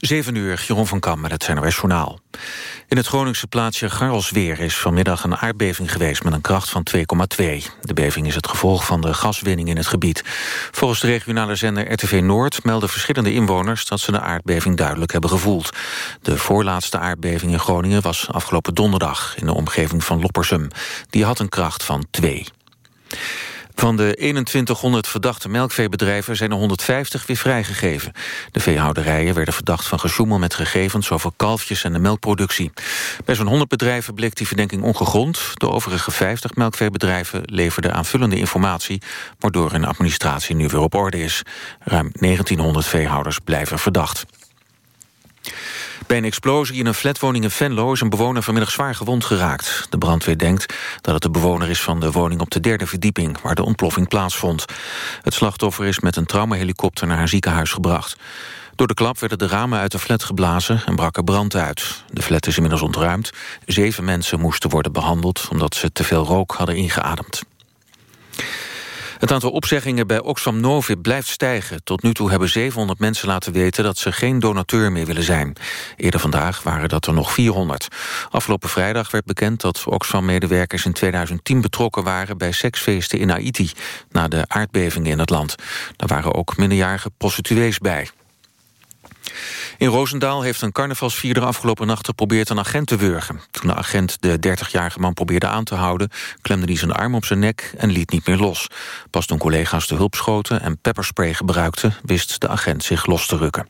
7 uur, Jeroen van Kam met het NOS Journaal. In het Groningse plaatsje Garlsweer is vanmiddag een aardbeving geweest... met een kracht van 2,2. De beving is het gevolg van de gaswinning in het gebied. Volgens de regionale zender RTV Noord melden verschillende inwoners... dat ze de aardbeving duidelijk hebben gevoeld. De voorlaatste aardbeving in Groningen was afgelopen donderdag... in de omgeving van Loppersum. Die had een kracht van 2. Van de 2100 verdachte melkveebedrijven zijn er 150 weer vrijgegeven. De veehouderijen werden verdacht van gesjoemel met gegevens over kalfjes en de melkproductie. Bij zo'n 100 bedrijven bleek die verdenking ongegrond. De overige 50 melkveebedrijven leverden aanvullende informatie... waardoor hun administratie nu weer op orde is. Ruim 1900 veehouders blijven verdacht. Bij een explosie in een flatwoning in Venlo is een bewoner vanmiddag zwaar gewond geraakt. De brandweer denkt dat het de bewoner is van de woning op de derde verdieping, waar de ontploffing plaatsvond. Het slachtoffer is met een traumahelikopter naar een ziekenhuis gebracht. Door de klap werden de ramen uit de flat geblazen en brak er brand uit. De flat is inmiddels ontruimd. Zeven mensen moesten worden behandeld omdat ze te veel rook hadden ingeademd. Het aantal opzeggingen bij Oxfam Novib blijft stijgen. Tot nu toe hebben 700 mensen laten weten dat ze geen donateur meer willen zijn. Eerder vandaag waren dat er nog 400. Afgelopen vrijdag werd bekend dat Oxfam-medewerkers in 2010 betrokken waren bij seksfeesten in Haiti... na de aardbevingen in het land. Daar waren ook minderjarige prostituees bij. In Roosendaal heeft een carnavalsvierder afgelopen nacht geprobeerd een agent te wurgen. Toen de agent de 30-jarige man probeerde aan te houden... klemde hij zijn arm op zijn nek en liet niet meer los. Pas toen collega's de hulp schoten en pepperspray gebruikten... wist de agent zich los te rukken.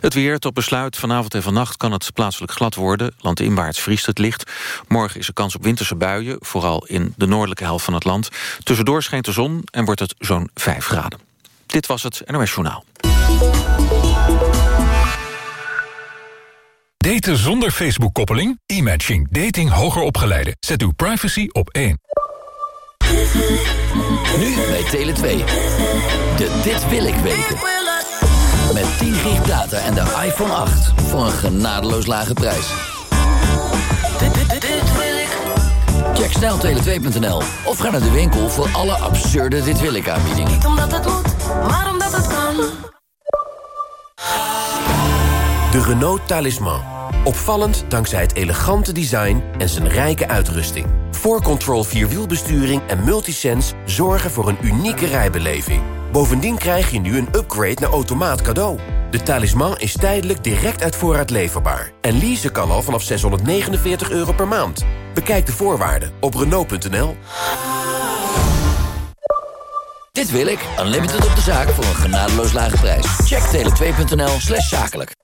Het weer tot besluit. Vanavond en vannacht kan het plaatselijk glad worden. Landinwaarts vriest het licht. Morgen is er kans op winterse buien, vooral in de noordelijke helft van het land. Tussendoor schijnt de zon en wordt het zo'n 5 graden. Dit was het NOS Journaal. Daten zonder Facebook-koppeling? E-matching. Dating hoger opgeleiden. Zet uw privacy op één. Nu bij Tele2. De Dit Wil Ik weten. Met 10 gig data en de iPhone 8 voor een genadeloos lage prijs. Check snel tele2.nl of ga naar de winkel voor alle absurde Dit Wil Ik aanbiedingen. Niet omdat het moet, maar omdat het kan. De Renault Talisman. Opvallend dankzij het elegante design en zijn rijke uitrusting. 4Control Vierwielbesturing en Multisense zorgen voor een unieke rijbeleving. Bovendien krijg je nu een upgrade naar automaat cadeau. De talisman is tijdelijk direct uit voorraad leverbaar. En leasen kan al vanaf 649 euro per maand. Bekijk de voorwaarden op Renault.nl. Dit wil ik. Unlimited op de zaak voor een genadeloos lage prijs. Check tele2.nl slash zakelijk.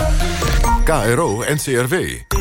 KRO NCRW.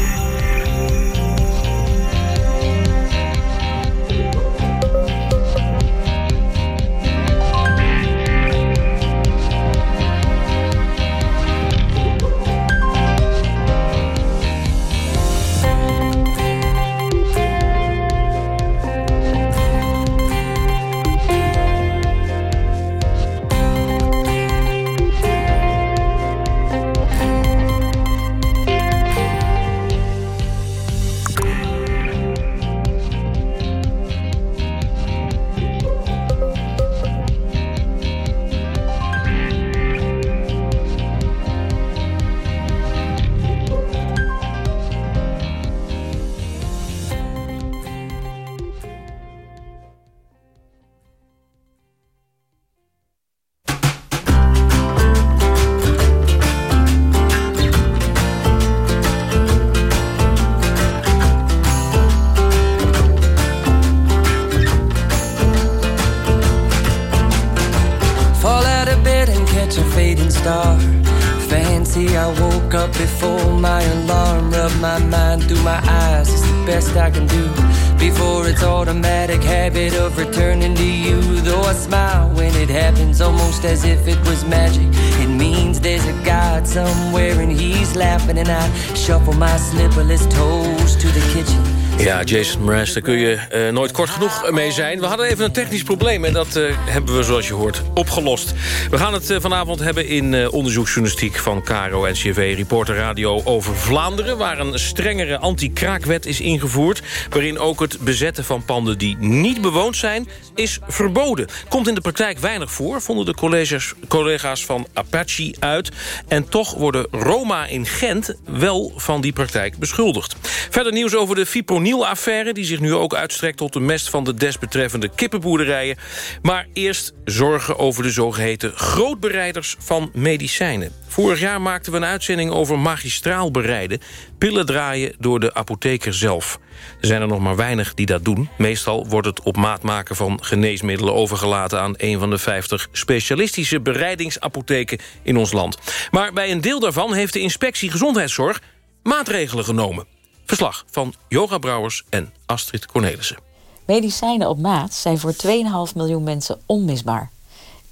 Jason Mraz, daar kun je uh, nooit kort genoeg mee zijn. We hadden even een technisch probleem en dat uh, hebben we, zoals je hoort, opgelost. We gaan het uh, vanavond hebben in onderzoeksjournalistiek van Caro en CV Reporter Radio over Vlaanderen... waar een strengere anti-kraakwet is ingevoerd... waarin ook het bezetten van panden die niet bewoond zijn, is verboden. Komt in de praktijk weinig voor, vonden de collega's, collega's van Apache uit. En toch worden Roma in Gent wel van die praktijk beschuldigd. Verder nieuws over de fipronil die zich nu ook uitstrekt tot de mest van de desbetreffende kippenboerderijen. Maar eerst zorgen over de zogeheten grootbereiders van medicijnen. Vorig jaar maakten we een uitzending over magistraal bereiden. Pillen draaien door de apotheker zelf. Er zijn er nog maar weinig die dat doen. Meestal wordt het op maat maken van geneesmiddelen overgelaten... aan een van de 50 specialistische bereidingsapotheken in ons land. Maar bij een deel daarvan heeft de inspectie gezondheidszorg maatregelen genomen. Verslag van Yoga Brouwers en Astrid Cornelissen. Medicijnen op maat zijn voor 2,5 miljoen mensen onmisbaar.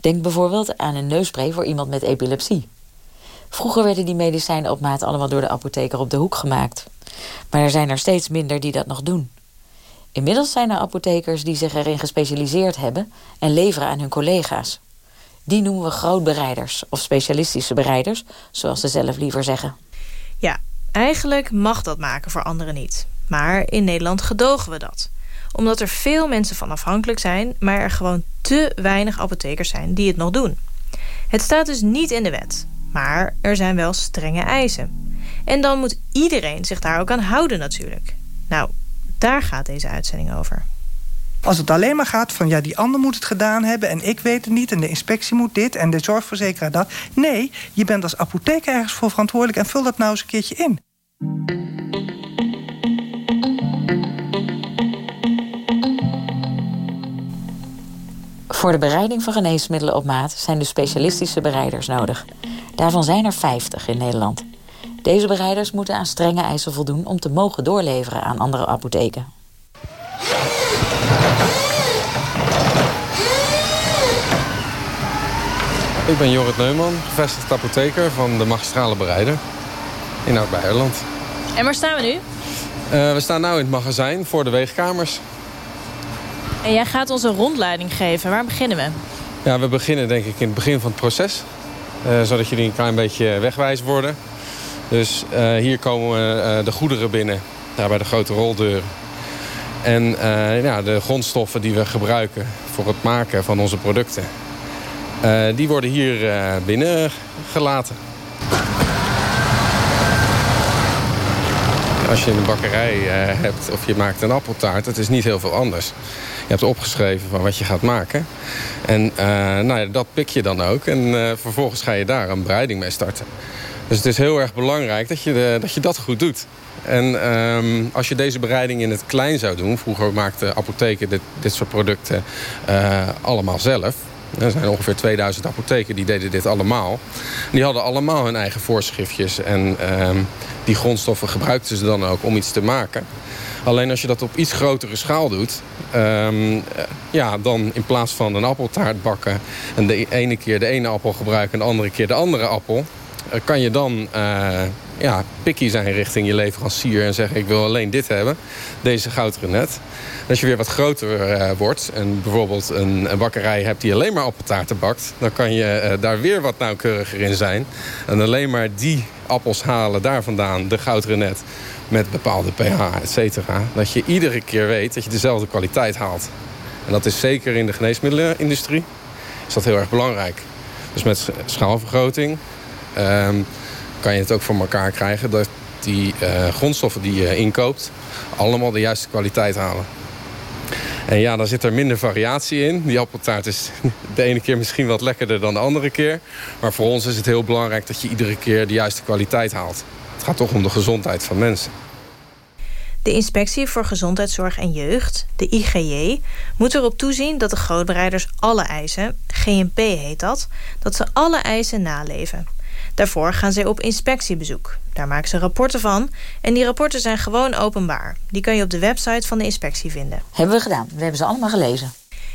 Denk bijvoorbeeld aan een neusspray voor iemand met epilepsie. Vroeger werden die medicijnen op maat allemaal door de apotheker op de hoek gemaakt. Maar er zijn er steeds minder die dat nog doen. Inmiddels zijn er apothekers die zich erin gespecialiseerd hebben... en leveren aan hun collega's. Die noemen we grootbereiders of specialistische bereiders... zoals ze zelf liever zeggen. Ja, Eigenlijk mag dat maken voor anderen niet. Maar in Nederland gedogen we dat. Omdat er veel mensen van afhankelijk zijn... maar er gewoon te weinig apothekers zijn die het nog doen. Het staat dus niet in de wet. Maar er zijn wel strenge eisen. En dan moet iedereen zich daar ook aan houden natuurlijk. Nou, daar gaat deze uitzending over. Als het alleen maar gaat van ja, die ander moet het gedaan hebben... en ik weet het niet en de inspectie moet dit en de zorgverzekeraar dat. Nee, je bent als apotheker ergens voor verantwoordelijk... en vul dat nou eens een keertje in. Voor de bereiding van geneesmiddelen op maat zijn dus specialistische bereiders nodig. Daarvan zijn er 50 in Nederland. Deze bereiders moeten aan strenge eisen voldoen om te mogen doorleveren aan andere apotheken. Ik ben Jorrit Neumann, gevestigd apotheker van de magistrale bereider in Oud-Beierland. En waar staan we nu? Uh, we staan nu in het magazijn voor de weegkamers. En jij gaat ons een rondleiding geven. Waar beginnen we? Ja, we beginnen denk ik in het begin van het proces. Uh, zodat jullie een klein beetje wegwijs worden. Dus uh, hier komen de goederen binnen. Daar bij de grote roldeuren. En ja, de grondstoffen die we gebruiken voor het maken van onze producten. die worden hier binnen gelaten. Als je een bakkerij uh, hebt of je maakt een appeltaart, het is niet heel veel anders. Je hebt opgeschreven van wat je gaat maken. En uh, nou ja, dat pik je dan ook. En uh, vervolgens ga je daar een bereiding mee starten. Dus het is heel erg belangrijk dat je, de, dat, je dat goed doet. En um, als je deze bereiding in het klein zou doen... vroeger maakten apotheken dit, soort producten allemaal zelf... Er zijn ongeveer 2000 apotheken die deden dit allemaal. Die hadden allemaal hun eigen voorschriftjes. En uh, die grondstoffen gebruikten ze dan ook om iets te maken. Alleen als je dat op iets grotere schaal doet... Um, ja, dan in plaats van een appeltaart bakken... en de ene keer de ene appel gebruiken en de andere keer de andere appel... Eh, kan je dan ja, picky zijn richting je leverancier... en zeggen ik wil alleen dit hebben, deze goudrenet als je weer wat groter uh, wordt en bijvoorbeeld een, een, bakkerij hebt die alleen maar appeltaarten bakt... dan kan je uh, daar weer wat nauwkeuriger in zijn. En alleen maar die appels halen daar vandaan, de goudrenet... met bepaalde pH, et cetera. Dat je iedere keer weet dat je dezelfde kwaliteit haalt. En dat is zeker in de geneesmiddelenindustrie is dat heel erg belangrijk. Dus met schaalvergroting um, kan je het ook voor elkaar krijgen... dat die uh, grondstoffen die je inkoopt allemaal de juiste kwaliteit halen. En ja, dan zit er minder variatie in. Die appeltaart is de ene keer misschien wat lekkerder dan de andere keer. Maar voor ons is het heel belangrijk dat je iedere keer de juiste kwaliteit haalt. Het gaat toch om de gezondheid van mensen. De Inspectie voor Gezondheidszorg en Jeugd, de IGJ, moet erop toezien dat de grootbereiders alle eisen, GMP heet dat, dat ze alle eisen naleven. Daarvoor gaan zij op inspectiebezoek. Daar maken ze rapporten van. En die rapporten zijn gewoon openbaar. Die kan je op de website van de inspectie vinden. Hebben we gedaan. We hebben ze allemaal gelezen.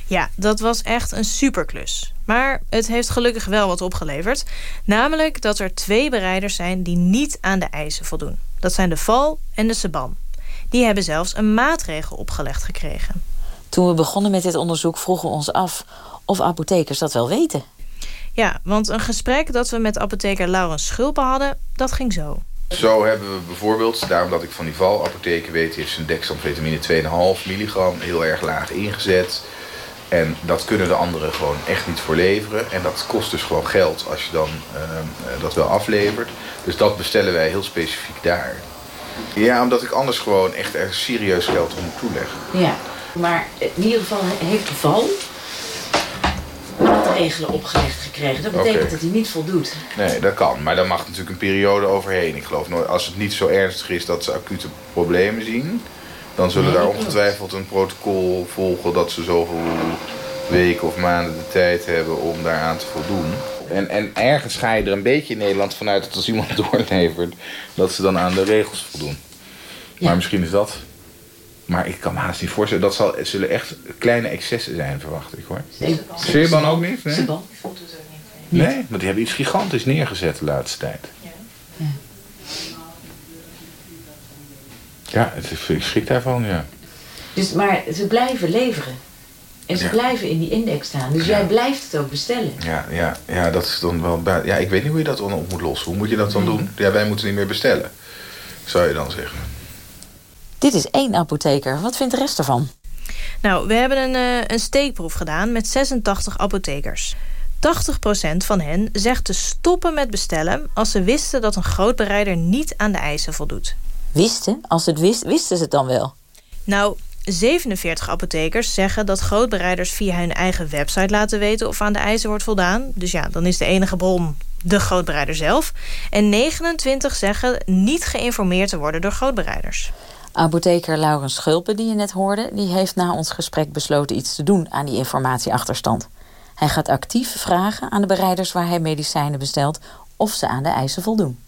Ja, dat was echt een superklus. Maar het heeft gelukkig wel wat opgeleverd. Namelijk dat er twee bereiders zijn die niet aan de eisen voldoen. Dat zijn de Val en de Seban. Die hebben zelfs een maatregel opgelegd gekregen. Toen we begonnen met dit onderzoek vroegen we ons af of apothekers dat wel weten. Ja, want een gesprek dat we met apotheker Laurens Schulpen hadden, dat ging zo. Zo hebben we bijvoorbeeld, daarom dat ik van die valapotheken weet... heeft zijn dexamfetamine 2,5 milligram heel erg laag ingezet. En dat kunnen de anderen gewoon echt niet voor leveren. En dat kost dus gewoon geld als je dan uh, dat wel aflevert. Dus dat bestellen wij heel specifiek daar. Ja, omdat ik anders gewoon echt er serieus geld om moet toeleggen. Ja, maar in ieder geval heeft de val maatregelen opgelegd gekregen. Dat betekent dat hij niet voldoet. Nee, dat kan. Maar daar mag natuurlijk een periode overheen. Ik geloof nooit, als het niet zo ernstig is dat ze acute problemen zien... dan zullen Nee, daar ongetwijfeld een protocol volgen... dat ze zoveel weken of maanden de tijd hebben om daaraan te voldoen. En, en ergens ga je er een beetje in Nederland vanuit dat als iemand doorlevert... dat ze dan aan de regels voldoen. Maar misschien is dat... Maar ik kan me haast niet voorstellen. Dat zal, het zullen echt kleine excessen zijn, verwacht ik hoor. Zeeban ook niet? Nee? Zeeban. Nee, want die hebben iets gigantisch neergezet de laatste tijd. Ja, het is, ik schrik daarvan, ja. Dus, maar ze blijven leveren. En ze Ja. blijven in die index staan. Dus jij blijft het ook bestellen. Ja, ja, ja, dat is dan wel... Ja, ik weet niet hoe je dat dan op moet lossen. Hoe moet je dat dan doen? Ja, wij moeten niet meer bestellen. Zou je dan zeggen. Dit is één apotheker. Wat vindt de rest ervan? Nou, we hebben een, eh, een steekproef gedaan met 86 apothekers. 80% van hen zegt te stoppen met bestellen... als ze wisten dat een grootbereider niet aan de eisen voldoet. Wisten? Als ze het wist, wisten ze het dan wel? Nou, 47 apothekers zeggen dat grootbereiders via hun eigen website laten weten of aan de eisen wordt voldaan. Dus ja, dan is de enige bron de grootbereider zelf. En 29 zeggen niet geïnformeerd te worden door grootbereiders. Apotheker Laurens Schulpen, die je net hoorde... die heeft na ons gesprek besloten iets te doen aan die informatieachterstand. Hij gaat actief vragen aan de bereiders waar hij medicijnen bestelt... of ze aan de eisen voldoen.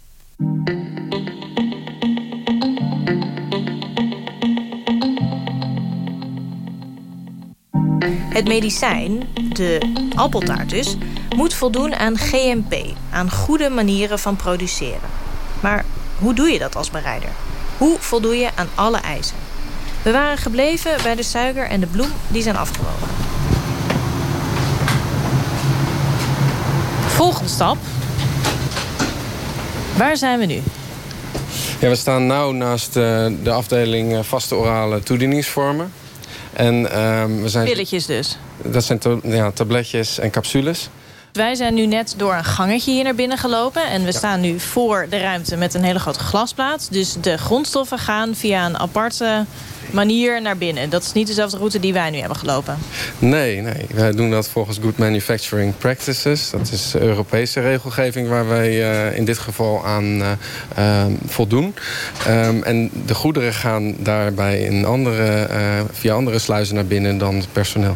Het medicijn, de appeltaart dus, moet voldoen aan GMP, aan goede manieren van produceren. Maar hoe doe je dat als bereider? Hoe voldoe je aan alle eisen? We waren gebleven bij de suiker en de bloem die zijn afgewogen. Volgende stap. Waar zijn we nu? Ja, we staan nu naast eh, de afdeling eh, vaste orale toedieningsvormen. En ehm, we zijn... Pilletjes dus. Dat zijn ta- ja, tabletjes en capsules. Wij zijn nu net door een gangetje hier naar binnen gelopen. En we staan nu voor de ruimte met een hele grote glasplaat. Dus de grondstoffen gaan via een aparte manier naar binnen. Dat is niet dezelfde route die wij nu hebben gelopen. Nee, nee, wij doen dat volgens Good Manufacturing Practices. Dat is Europese regelgeving waar wij eh, in dit geval aan eh, eh, voldoen. Ehm, en de goederen gaan daarbij in andere, via andere sluizen naar binnen dan het personeel.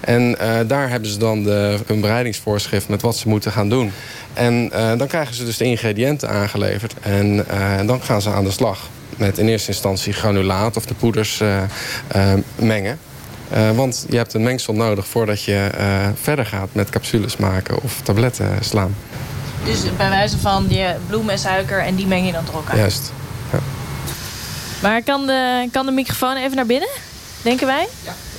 En daar hebben ze dan de, hun bereidingsvoorschrift met wat ze moeten gaan doen. En dan krijgen ze dus de ingrediënten aangeleverd. En dan gaan ze aan de slag met in eerste instantie granulaat of de poeders eh, eh, mengen. Eh, want je hebt een mengsel nodig voordat je eh, verder gaat met capsules maken of tabletten slaan. Dus bij wijze van je bloem en suiker en die meng je dan door elkaar. Juist. Ja. Maar kan de, kan de microfoon even naar binnen? Denken wij?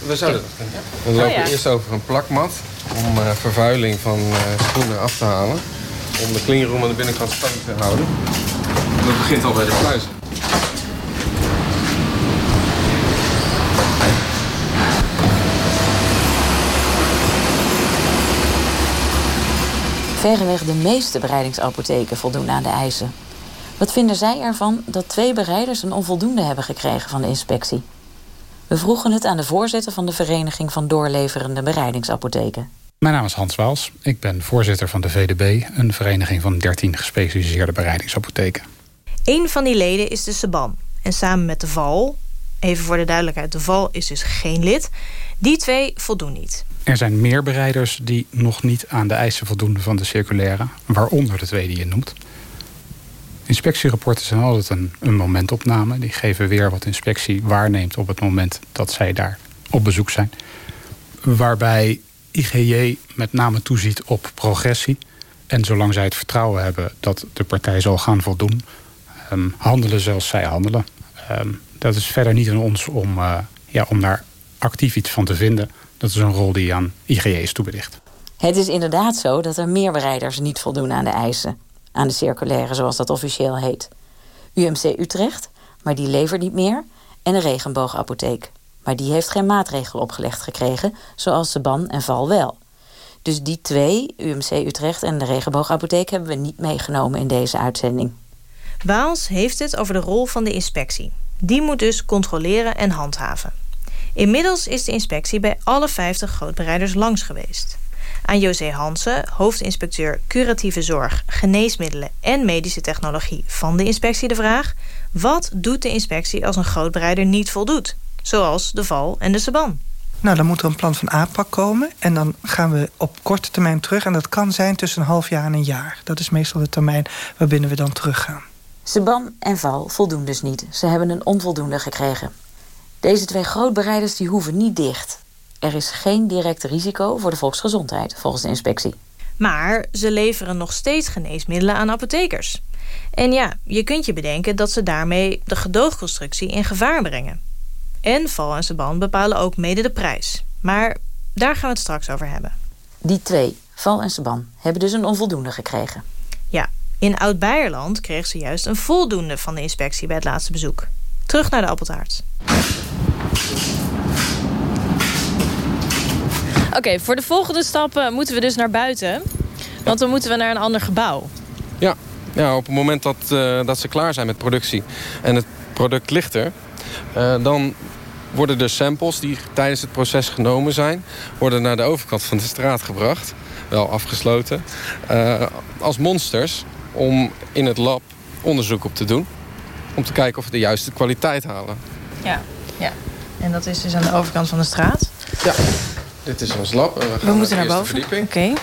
We zouden dat kunnen. We lopen Oh ja. eerst over een plakmat om eh, vervuiling van eh, schoenen af te halen. Om de cleanroom aan de binnenkant schoon te houden. En dat begint al bij de sluizen. Verreweg de meeste bereidingsapotheken voldoen aan de eisen. Wat vinden zij ervan dat twee bereiders een onvoldoende hebben gekregen van de inspectie? We vroegen het aan de voorzitter van de Vereniging van Doorleverende Bereidingsapotheken. Mijn naam is Hans Waals. Ik ben voorzitter van de VDB, een vereniging van 13 gespecialiseerde bereidingsapotheken. Een van die leden is de Seban. En samen met de Val, even voor de duidelijkheid, de Val is dus geen lid. Die twee voldoen niet. Er zijn meer bereiders die nog niet aan de eisen voldoen van de circulaire, waaronder de twee die je noemt. Inspectierapporten zijn altijd een momentopname. Die geven weer wat inspectie waarneemt op het moment dat zij daar op bezoek zijn. waarbij IGJ met name toeziet op progressie. En zolang zij het vertrouwen hebben dat de partij zal gaan voldoen, um, handelen zoals zij handelen. Um, dat is verder niet aan ons om, uh, ja, om daar actief iets van te vinden. Dat is een rol die aan IGJ is toebedicht. Het is inderdaad zo dat er meer bereiders niet voldoen aan de eisen. Aan de circulaire, zoals dat officieel heet. UMC Utrecht, maar die levert niet meer. En de regenboogapotheek. Maar die heeft geen maatregel opgelegd gekregen, zoals de ban en val wel. Dus die twee, UMC Utrecht en de regenboogapotheek, hebben we niet meegenomen in deze uitzending. Waals heeft het over de rol van de inspectie. Die moet dus controleren en handhaven. Inmiddels is de inspectie bij alle 50 grootbereiders langs geweest. Aan José Hansen, hoofdinspecteur curatieve zorg, geneesmiddelen en medische technologie van de inspectie de vraag: wat doet de inspectie als een grootbereider niet voldoet? Zoals de val en de saban. Nou, dan moet er een plan van aanpak komen. En dan gaan we op korte termijn terug. En dat kan zijn tussen een half jaar en een jaar. Dat is meestal de termijn waarbinnen we dan teruggaan. Seban en Val voldoen dus niet. Ze hebben een onvoldoende gekregen. Deze twee grootbereiders die hoeven niet dicht. Er is geen direct risico voor de volksgezondheid, volgens de inspectie. Maar ze leveren nog steeds geneesmiddelen aan apothekers. En ja, je kunt je bedenken dat ze daarmee de gedoogconstructie in gevaar brengen. En Val en Seban bepalen ook mede de prijs. Maar daar gaan we het straks over hebben. Die twee, Val en Seban, hebben dus een onvoldoende gekregen. In Oud-Beierland kreeg ze juist een voldoende van de inspectie bij het laatste bezoek. Terug naar de appeltaart. Oké, voor de volgende stappen moeten we dus naar buiten. Want dan moeten we naar een ander gebouw. Ja, ja op het moment dat, uh, dat ze klaar zijn met productie en het product ligt er... Uh, dan worden de samples die tijdens het proces genomen zijn... worden naar de overkant van de straat gebracht. Wel afgesloten. Uh, als monsters om in het lab onderzoek op te doen. Om te kijken of we de juiste kwaliteit halen. Ja, ja. En dat is dus aan de overkant van de straat? Ja. Dit is ons lab. En we, gaan we moeten naar, naar boven. Oké. Okay.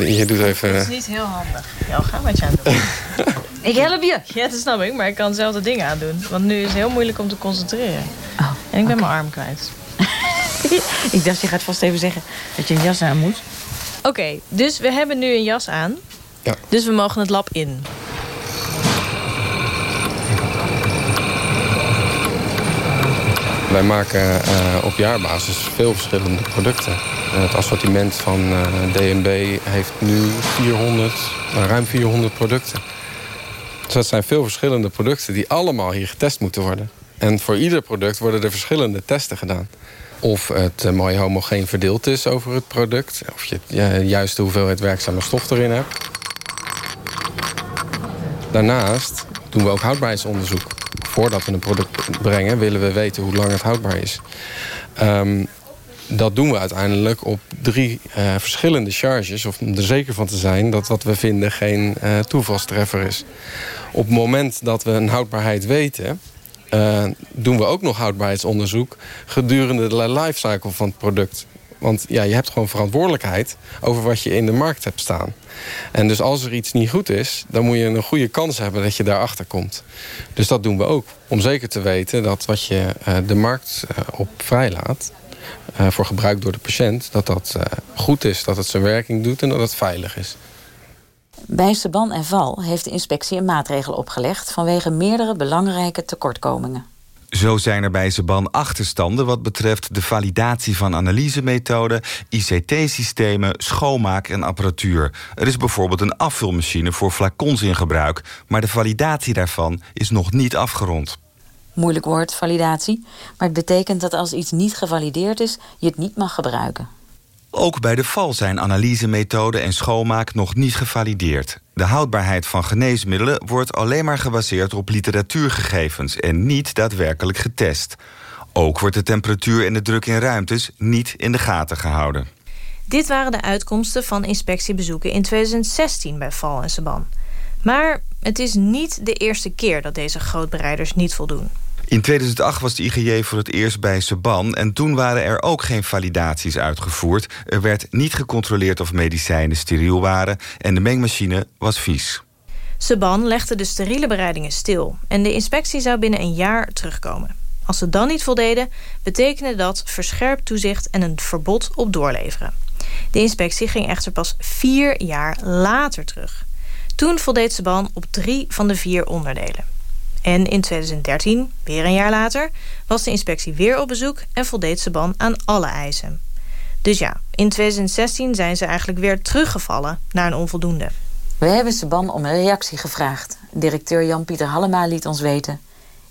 En je doet even... Dat is niet heel handig. Ja, ga met je aan doen. ik help je. Ja, dat snap ik. Maar ik kan zelf de dingen aandoen. Want nu is het heel moeilijk om te concentreren. Oh, en ik ben mijn arm kwijt. ik dacht, je gaat vast even zeggen dat je een jas aan moet. Oké, dus we hebben nu een jas aan. Ja. Dus we mogen het lab in. Wij maken uh, op jaarbasis veel verschillende producten. Uh, het assortiment van uh, eh, DNB heeft nu 400, nou, ruim 400 producten. Dus dat zijn veel verschillende producten die allemaal hier getest moeten worden. En voor ieder product worden er verschillende testen gedaan. Of het mooi homogeen verdeeld is over het product. Of je de juiste hoeveelheid werkzame stof erin hebt. Daarnaast doen we ook houdbaarheidsonderzoek. Voordat we een product brengen willen we weten hoe lang het houdbaar is. Um, dat doen we uiteindelijk op drie uh, verschillende charges... om er zeker van te zijn dat wat we vinden geen uh, toevalstreffer is. Op het moment dat we een houdbaarheid weten... Uh, doen we ook nog houdbaarheidsonderzoek gedurende de lifecycle van het product. Want ja, je hebt gewoon verantwoordelijkheid over wat je in de markt hebt staan. En dus als er iets niet goed is, dan moet je een goede kans hebben dat je daarachter komt. Dus dat doen we ook. Om zeker te weten dat wat je uh, de markt uh, op vrijlaat... Uh, voor gebruik door de patiënt, dat dat goed is. Dat het zijn werking doet en dat het veilig is. Bij Seban en Val heeft de inspectie een maatregel opgelegd... vanwege meerdere belangrijke tekortkomingen. Zo zijn er bij Zeban achterstanden wat betreft de validatie van analysemethoden, ICT-systemen, schoonmaak en apparatuur. Er is bijvoorbeeld een afvulmachine voor flacons in gebruik, maar de validatie daarvan is nog niet afgerond. Moeilijk woord, validatie, maar het betekent dat als iets niet gevalideerd is, je het niet mag gebruiken. Ook bij de val zijn analysemethoden en schoonmaak nog niet gevalideerd. De houdbaarheid van geneesmiddelen wordt alleen maar gebaseerd op literatuurgegevens en niet daadwerkelijk getest. Ook wordt de temperatuur en de druk in ruimtes niet in de gaten gehouden. Dit waren de uitkomsten van inspectiebezoeken in 2016 bij Val en Saban. Maar het is niet de eerste keer dat deze grootbereiders niet voldoen. In 2008 was de IGJ voor het eerst bij Seban... en toen waren er ook geen validaties uitgevoerd. Er werd niet gecontroleerd of medicijnen steriel waren... en de mengmachine was vies. Seban legde de steriele bereidingen stil... en de inspectie zou binnen een jaar terugkomen. Als ze dan niet voldeden, betekende dat verscherpt toezicht... en een verbod op doorleveren. De inspectie ging echter pas vier jaar later terug. Toen voldeed Seban op drie van de vier onderdelen. En in 2013, weer een jaar later, was de inspectie weer op bezoek... en voldeed Seban aan alle eisen. Dus ja, in 2016 zijn ze eigenlijk weer teruggevallen naar een onvoldoende. We hebben Seban om een reactie gevraagd. Directeur Jan-Pieter Hallema liet ons weten...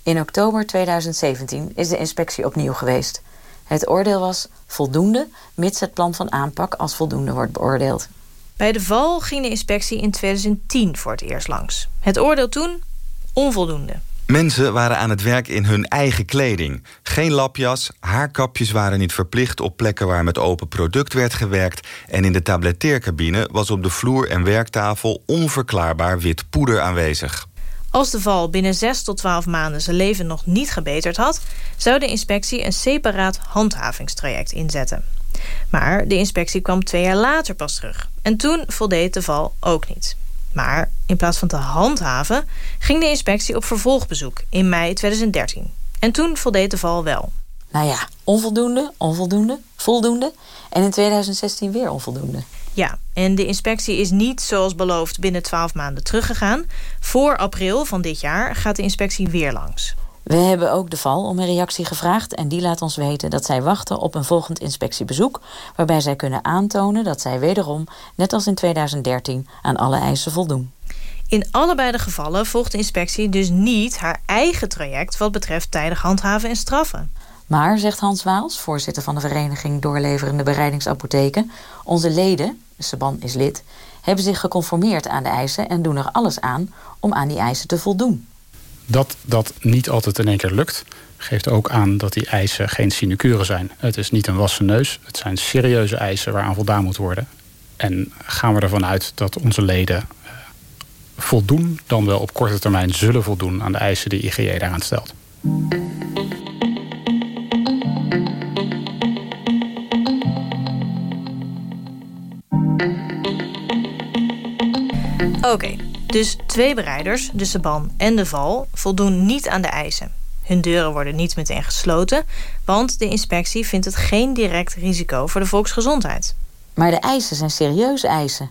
In oktober 2017 is de inspectie opnieuw geweest. Het oordeel was voldoende, mits het plan van aanpak als voldoende wordt beoordeeld. Bij de val ging de inspectie in 2010 voor het eerst langs. Het oordeel toen onvoldoende. Mensen waren aan het werk in hun eigen kleding. Geen lapjas, haarkapjes waren niet verplicht op plekken waar met open product werd gewerkt... en in de tabletteercabine was op de vloer en werktafel onverklaarbaar wit poeder aanwezig. Als de val binnen 6 tot 12 maanden zijn leven nog niet gebeterd had... zou de inspectie een separaat handhavingstraject inzetten. Maar de inspectie kwam twee jaar later pas terug. En toen voldeed de val ook niet. Maar in plaats van te handhaven... ging de inspectie op vervolgbezoek in mei 2013. En toen voldeed de val wel. Nou ja, onvoldoende, onvoldoende, voldoende... en in 2016 weer onvoldoende. Ja, en de inspectie is niet zoals beloofd binnen 12 maanden teruggegaan. Voor april van dit jaar gaat de inspectie weer langs. We hebben ook de val om een reactie gevraagd... en die laat ons weten dat zij wachten op een volgend inspectiebezoek... waarbij zij kunnen aantonen dat zij wederom, net als in 2013... aan alle eisen voldoen. In allebei de gevallen volgt de inspectie dus niet haar eigen traject... wat betreft tijdig handhaven en straffen. Maar, zegt Hans Waals, voorzitter van de vereniging Doorleverende Bereidingsapotheken... onze leden, de Saban is lid, hebben zich geconformeerd aan de eisen... en doen er alles aan om aan die eisen te voldoen. Dat dat niet altijd in één keer lukt, geeft ook aan dat die eisen geen sinecure zijn. Het is niet een wassen neus, het zijn serieuze eisen waaraan voldaan moet worden. En gaan we ervan uit dat onze leden eh, voldoen, dan wel op korte termijn zullen voldoen aan de eisen die IGJ daaraan stelt. Oké, dus twee bereiders, de Saban en de Val, voldoen niet aan de eisen. Hun deuren worden niet meteen gesloten, want de inspectie vindt het geen direct risico voor de volksgezondheid. Maar de eisen zijn serieuze eisen.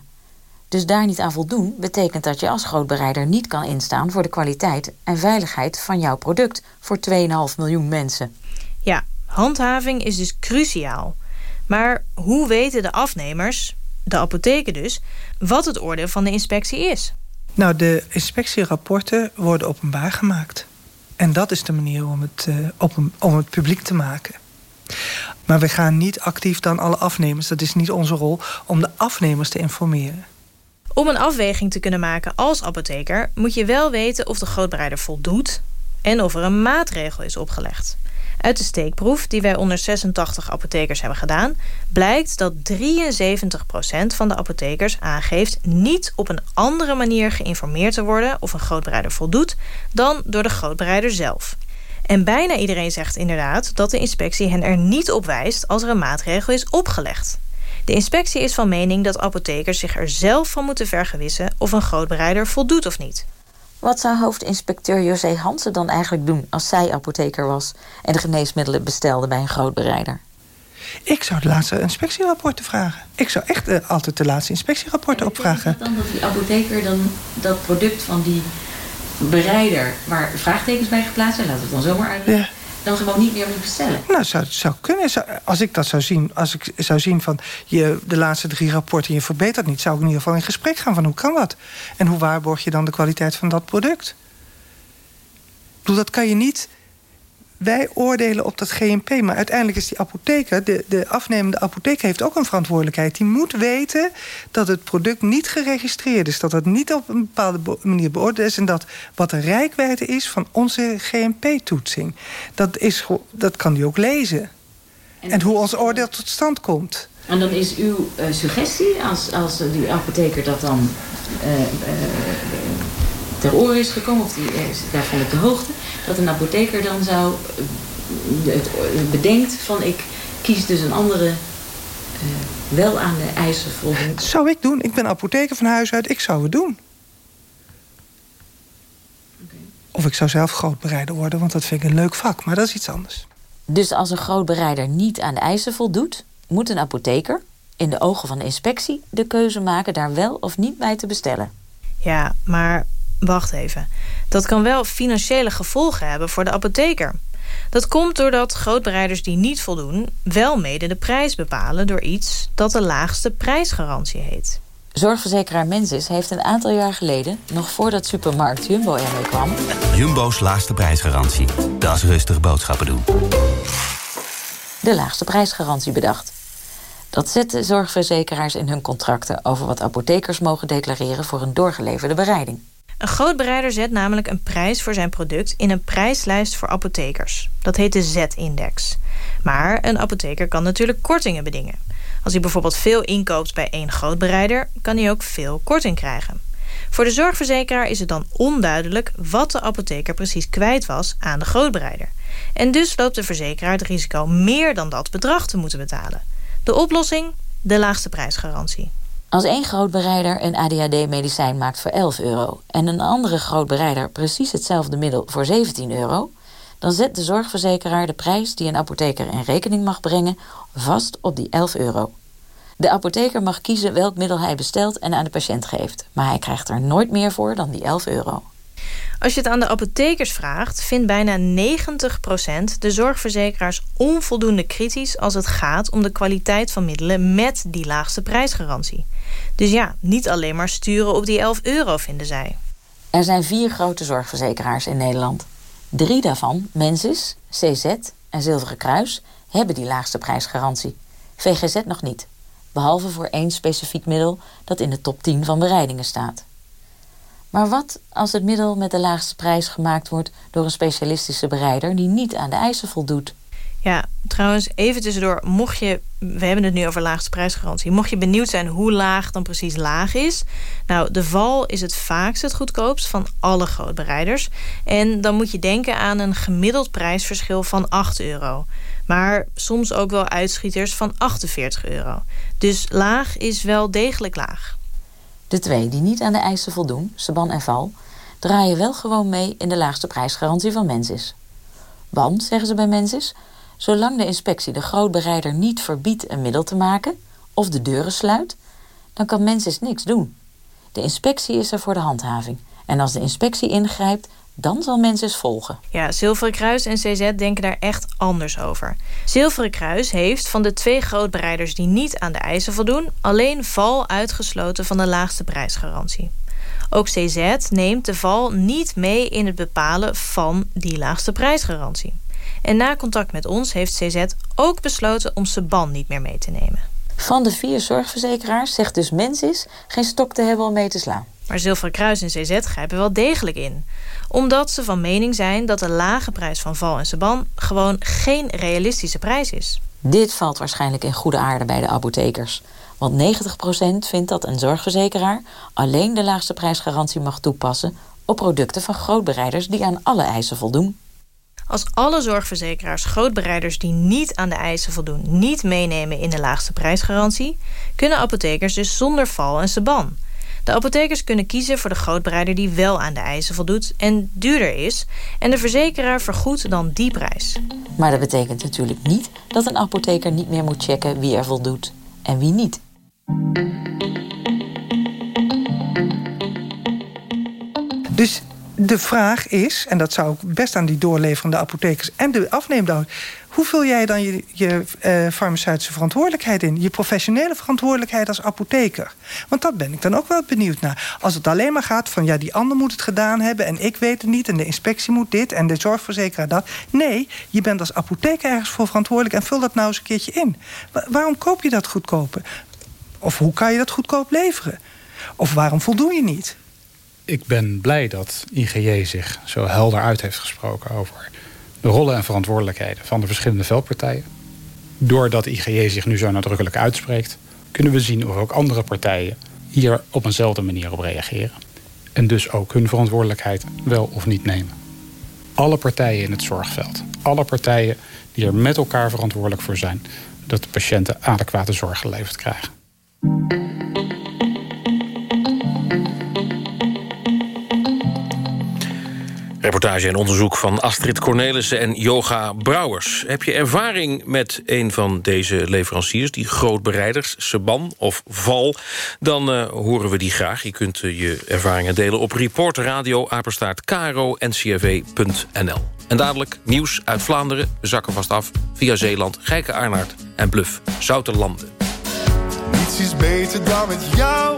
Dus daar niet aan voldoen betekent dat je als grootbereider niet kan instaan voor de kwaliteit en veiligheid van jouw product voor 2,5 miljoen mensen. Ja, handhaving is dus cruciaal. Maar hoe weten de afnemers, de apotheken dus, wat het oordeel van de inspectie is? Nou, de inspectierapporten worden openbaar gemaakt. En dat is de manier om het, uh, open, om het publiek te maken. Maar we gaan niet actief dan alle afnemers, dat is niet onze rol, om de afnemers te informeren. Om een afweging te kunnen maken als apotheker moet je wel weten of de grootbereider voldoet en of er een maatregel is opgelegd. Uit de steekproef die wij onder 86 apothekers hebben gedaan... blijkt dat 73% van de apothekers aangeeft... niet op een andere manier geïnformeerd te worden... of een grootbereider voldoet, dan door de grootbereider zelf. En bijna iedereen zegt inderdaad dat de inspectie hen er niet op wijst... als er een maatregel is opgelegd. De inspectie is van mening dat apothekers zich er zelf van moeten vergewissen... of een grootbereider voldoet of niet. Wat zou hoofdinspecteur José Hansen dan eigenlijk doen als zij apotheker was... en de geneesmiddelen bestelde bij een grootbereider? Ik zou de laatste inspectierapporten vragen. Ik zou echt uh, altijd de laatste inspectierapporten opvragen. dan dat die apotheker dan dat product van die bereider... waar vraagtekens bij geplaatst zijn, laten we het dan zomaar uitleggen... Ja dan gewoon niet meer moet bestellen. Nou, zou, zou kunnen. Als ik dat zou zien, als ik zou zien van je, de laatste drie rapporten je verbetert niet, zou ik in ieder geval in gesprek gaan van hoe kan dat? En hoe waarborg je dan de kwaliteit van dat product? Bedoel, dat kan je niet wij oordelen op dat GMP, maar uiteindelijk is die apotheker... De, de afnemende apotheker heeft ook een verantwoordelijkheid. Die moet weten dat het product niet geregistreerd is. Dat het niet op een bepaalde manier beoordeeld is... en dat wat de rijkwijde is van onze GMP-toetsing. Dat, is, dat kan die ook lezen. En, en hoe ons oordeel tot stand komt. En dan is uw uh, suggestie, als, als die apotheker dat dan... Uh, uh, ter oren is gekomen, of die is daarvan op de hoogte dat een apotheker dan zou eh, het eh, bedenkt van ik kies dus een andere uh, wel aan de eisen voldoen. Zou ik doen. Ik ben apotheker van huis uit. Ik zou het doen. Of ik zou zelf grootbereider worden, want dat vind ik een leuk vak. Maar dat is iets anders. Dus als een grootbereider niet aan de eisen voldoet... moet een apotheker, in de ogen van de inspectie... de keuze maken daar wel of niet bij te bestellen. Ja, maar wacht even. Dat kan wel financiële gevolgen hebben voor de apotheker. Dat komt doordat grootbereiders die niet voldoen... wel mede de prijs bepalen door iets dat de laagste prijsgarantie heet. Zorgverzekeraar Mensis heeft een aantal jaar geleden... nog voordat supermarkt Jumbo ermee kwam... Jumbo's laagste prijsgarantie. Dat is rustig boodschappen doen. De laagste prijsgarantie bedacht. Dat zette zorgverzekeraars in hun contracten... over wat apothekers mogen declareren voor een doorgeleverde bereiding. Een grootbereider zet namelijk een prijs voor zijn product... in een prijslijst voor apothekers. Dat heet de Z-index. Maar een apotheker kan natuurlijk kortingen bedingen... Als hij bijvoorbeeld veel inkoopt bij één grootbereider... kan hij ook veel korting krijgen. Voor de zorgverzekeraar is het dan onduidelijk... wat de apotheker precies kwijt was aan de grootbereider. En dus loopt de verzekeraar het risico meer dan dat bedrag te moeten betalen. De oplossing? De laagste prijsgarantie. Als één grootbereider een ADHD-medicijn maakt voor 11 euro... en een andere grootbereider precies hetzelfde middel voor 17 euro... dan zet de zorgverzekeraar de prijs die een apotheker in rekening mag brengen vast op die 11 euro. De apotheker mag kiezen welk middel hij bestelt en aan de patiënt geeft, maar hij krijgt er nooit meer voor dan die 11 euro. Als je het aan de apothekers vraagt, vindt bijna 90% de zorgverzekeraars onvoldoende kritisch als het gaat om de kwaliteit van middelen met die laagste prijsgarantie. Dus ja, niet alleen maar sturen op die 11 euro, vinden zij. Er zijn vier grote zorgverzekeraars in Nederland. Drie daarvan, Mensis, CZ en Zilveren Kruis, hebben die laagste prijsgarantie. VGZ nog niet, behalve voor één specifiek middel dat in de top 10 van bereidingen staat. Maar wat als het middel met de laagste prijs gemaakt wordt door een specialistische bereider die niet aan de eisen voldoet? Ja, trouwens, even tussendoor, mocht je, we hebben het nu over laagste prijsgarantie, mocht je benieuwd zijn hoe laag dan precies laag is, nou, de val is het vaakst het goedkoopst van alle grootbereiders. En dan moet je denken aan een gemiddeld prijsverschil van 8 euro. Maar soms ook wel uitschieters van 48 euro. Dus laag is wel degelijk laag. De twee die niet aan de eisen voldoen, Saban en Val, draaien wel gewoon mee in de laagste prijsgarantie van Mensis. Want, zeggen ze bij Mensis, zolang de inspectie de grootbereider niet verbiedt een middel te maken of de deuren sluit, dan kan Mensis niks doen. De inspectie is er voor de handhaving. En als de inspectie ingrijpt, dan zal Mensis volgen. Ja, Zilveren Kruis en CZ denken daar echt anders over. Zilveren Kruis heeft van de twee grootbereiders die niet aan de eisen voldoen... alleen val uitgesloten van de laagste prijsgarantie. Ook CZ neemt de val niet mee in het bepalen van die laagste prijsgarantie. En na contact met ons heeft CZ ook besloten om Seban niet meer mee te nemen. Van de vier zorgverzekeraars zegt dus Mensis geen stok te hebben om mee te slaan. Maar Zilveren Kruis en CZ grijpen wel degelijk in omdat ze van mening zijn dat de lage prijs van Val en Saban... gewoon geen realistische prijs is. Dit valt waarschijnlijk in goede aarde bij de apothekers. Want 90% vindt dat een zorgverzekeraar... alleen de laagste prijsgarantie mag toepassen... op producten van grootbereiders die aan alle eisen voldoen. Als alle zorgverzekeraars grootbereiders die niet aan de eisen voldoen... niet meenemen in de laagste prijsgarantie... kunnen apothekers dus zonder val en saban... De apothekers kunnen kiezen voor de grootbereider die wel aan de eisen voldoet en duurder is. En de verzekeraar vergoedt dan die prijs. Maar dat betekent natuurlijk niet dat een apotheker niet meer moet checken wie er voldoet en wie niet. Dus de vraag is, en dat zou ik best aan die doorleverende apothekers en de afneemde hoe vul jij dan je, uh, farmaceutische verantwoordelijkheid in? Je professionele verantwoordelijkheid als apotheker? Want dat ben ik dan ook wel benieuwd naar. Als het alleen maar gaat van ja, die ander moet het gedaan hebben... en ik weet het niet en de inspectie moet dit en de zorgverzekeraar dat. Nee, je bent als apotheker ergens voor verantwoordelijk... en vul dat nou eens een keertje in. waarom koop je dat goedkoper? Of hoe kan je dat goedkoop leveren? Of waarom voldoen je niet? Ik ben blij dat IGJ zich zo helder uit heeft gesproken over de rollen en verantwoordelijkheden van de verschillende veldpartijen. Doordat IGJ zich nu zo nadrukkelijk uitspreekt, kunnen we zien of ook andere partijen hier op eenzelfde manier op reageren. En dus ook hun verantwoordelijkheid wel of niet nemen. alle partijen in het zorgveld. Alle partijen die er met elkaar verantwoordelijk voor zijn... dat de patiënten adequate zorg geleverd krijgen. Reportage en onderzoek van Astrid Cornelissen en Yoga Brouwers. Heb je ervaring met een van deze leveranciers... die grootbereiders, Seban of Val... dan uh, horen we die graag. Je kunt uh, je ervaringen delen op reporterradio... En dadelijk nieuws uit Vlaanderen. We zakken vast af via Zeeland, Gijke Arnaert en Bluff. Zouterlanden. Niets is beter dan met jou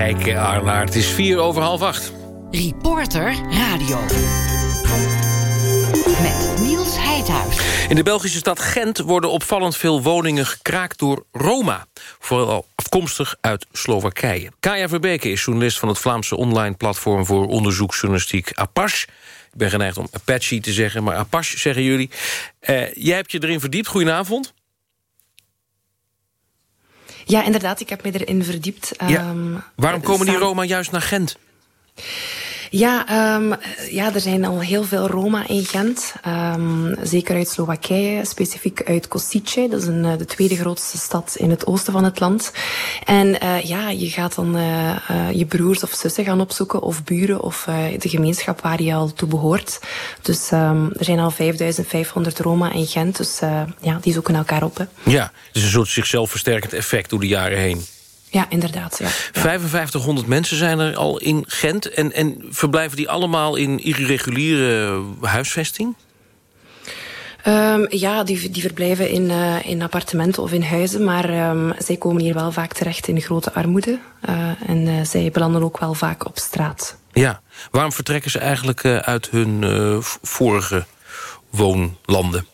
Gijke Arnaert. Het is vier over half acht. Reporter Radio. Met Niels Heidhuis. In de Belgische stad Gent worden opvallend veel woningen gekraakt door Roma. Vooral afkomstig uit Slowakije. Kaya Verbeke is journalist van het Vlaamse online platform... voor onderzoeksjournalistiek Apache. Ik ben geneigd om Apache te zeggen, maar Apache zeggen jullie. Eh, jij hebt je erin verdiept. Goedenavond. Ja, inderdaad, ik heb me erin verdiept. Ja. Ehm, Waarom komen die Roma juist naar Gent? Ja, ehm, ja, er zijn al heel veel Roma in Gent. Ehm, zeker uit Slowakije, specifiek uit Kosice. Dat is een, eh, de tweede grootste stad in het oosten van het land. En eh, ja, je gaat dan eh, je broers of zussen gaan opzoeken, of buren, of de gemeenschap waar je al toe behoort. Dus ehm, er zijn al 5500 Roma in Gent, dus ja, die zoeken elkaar op. Ja, het is een soort zichzelf versterkend effect door de jaren heen. Ja, inderdaad. Ja. 5500 mensen zijn er al in Gent. En, en verblijven die allemaal in irreguliere huisvesting? Um, ja, die, die verblijven in, uh, in appartementen of in huizen, maar um, zij komen hier wel vaak terecht in grote armoede. Uh, en uh, zij belanden ook wel vaak op straat. Ja, waarom vertrekken ze eigenlijk uit hun vorige woonlanden?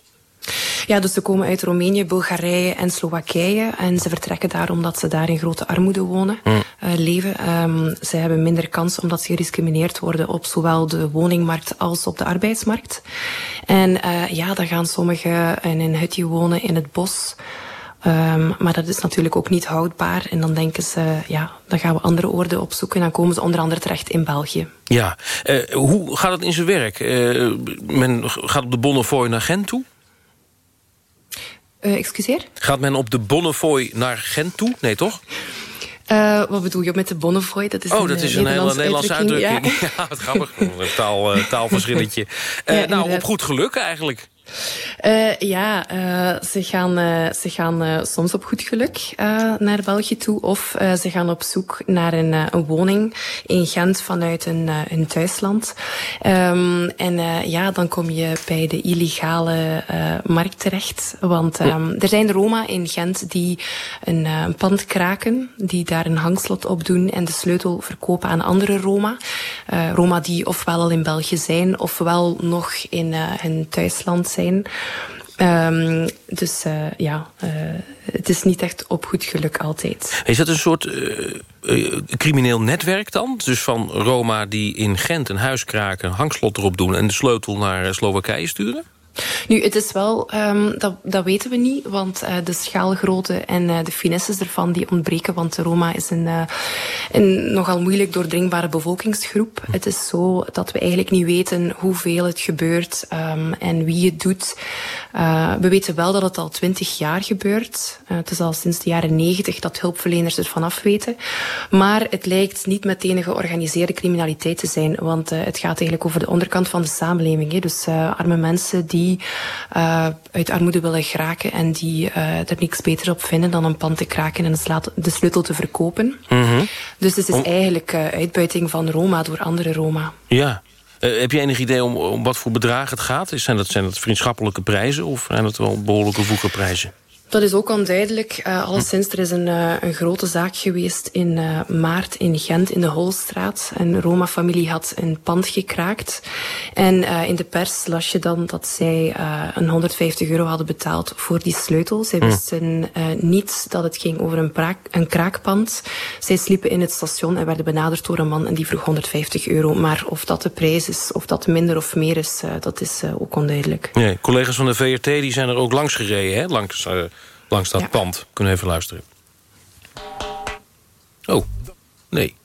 Ja, dus ze komen uit Roemenië, Bulgarije en Slowakije. En ze vertrekken daar omdat ze daar in grote armoede wonen, mm. uh, leven. Um, ze hebben minder kans omdat ze gediscrimineerd worden op zowel de woningmarkt als op de arbeidsmarkt. En uh, ja, dan gaan sommigen in een hutje wonen in het bos. Um, maar dat is natuurlijk ook niet houdbaar. En dan denken ze, ja, dan gaan we andere oorden opzoeken. En dan komen ze onder andere terecht in België. Ja, uh, hoe gaat het in zijn werk? men gaat op de Bonnefoy naar Gent toe? Uh, excuseer? Gaat men op de Bonnefoy naar Gent toe? Nee, toch? Uh, wat bedoel je met de Bonnefoy? Dat is oh, een, dat is een hele Nederlandse uitdrukking. Ja, ja wat grappig. Een taal, taalverschilletje. Ja, nou, op goed geluk eigenlijk. Uh, ja, uh, ze gaan, uh, ze gaan soms op goed geluk naar België toe. Of ze gaan op zoek naar een, een woning in Gent vanuit een, een thuisland. Um, en ja, dan kom je bij de illegale markt terecht. Want um, er zijn Roma in Gent die een, een pand kraken. Die daar een hangslot op doen en de sleutel verkopen aan andere Roma. Roma die ofwel al in België zijn, ofwel nog in hun thuisland Um, dus uh, ja, uh, het is niet echt op goed geluk altijd. Is dat een soort uh, crimineel netwerk dan? Dus van Roma die in Gent een huis kraken, hangslot erop doen... en de sleutel naar Slowakije sturen? Nu, het is wel, um, dat, dat weten we niet, want uh, de schaalgrootte en uh, de finesses ervan die ontbreken, want de Roma is een, uh, een nogal moeilijk doordringbare bevolkingsgroep. Hm. Het is zo dat we eigenlijk niet weten hoeveel het gebeurt um, en wie het doet. we weten wel dat het al twintig jaar gebeurt. het is al sinds de jaren negentig dat hulpverleners ervan af weten. Maar het lijkt niet meteen een georganiseerde criminaliteit te zijn, want het gaat eigenlijk over de onderkant van de samenleving. Dus arme mensen die die uh, uit armoede willen geraken en die uh, er niks beter op vinden dan een pand te kraken en de sleutel te verkopen. Mm -hmm. Dus het is om... eigenlijk uh, uitbuiting van Roma door andere Roma. Ja. Heb je enig idee om, om wat voor bedragen het gaat? Zijn dat, zijn dat vriendschappelijke prijzen of zijn dat wel behoorlijke voegerprijzen? Dat is ook onduidelijk. Uh, alleszins, er is een, uh, een grote zaak geweest in uh, maart in Gent, in de Holstraat. Een Roma-familie had een pand gekraakt. En in de pers las je dan dat zij een 150 euro hadden betaald voor die sleutel. Zij mm. wisten niet dat het ging over een, praak, een kraakpand. Zij sliepen in het station en werden benaderd door een man en die vroeg 150 euro. Maar of dat de prijs is, of dat minder of meer is, dat is ook onduidelijk. Nee, collega's van de VRT die zijn er ook langs gereden, hè? Langs langs dat ja. pand. Kunnen we even luisteren. Oh, nee.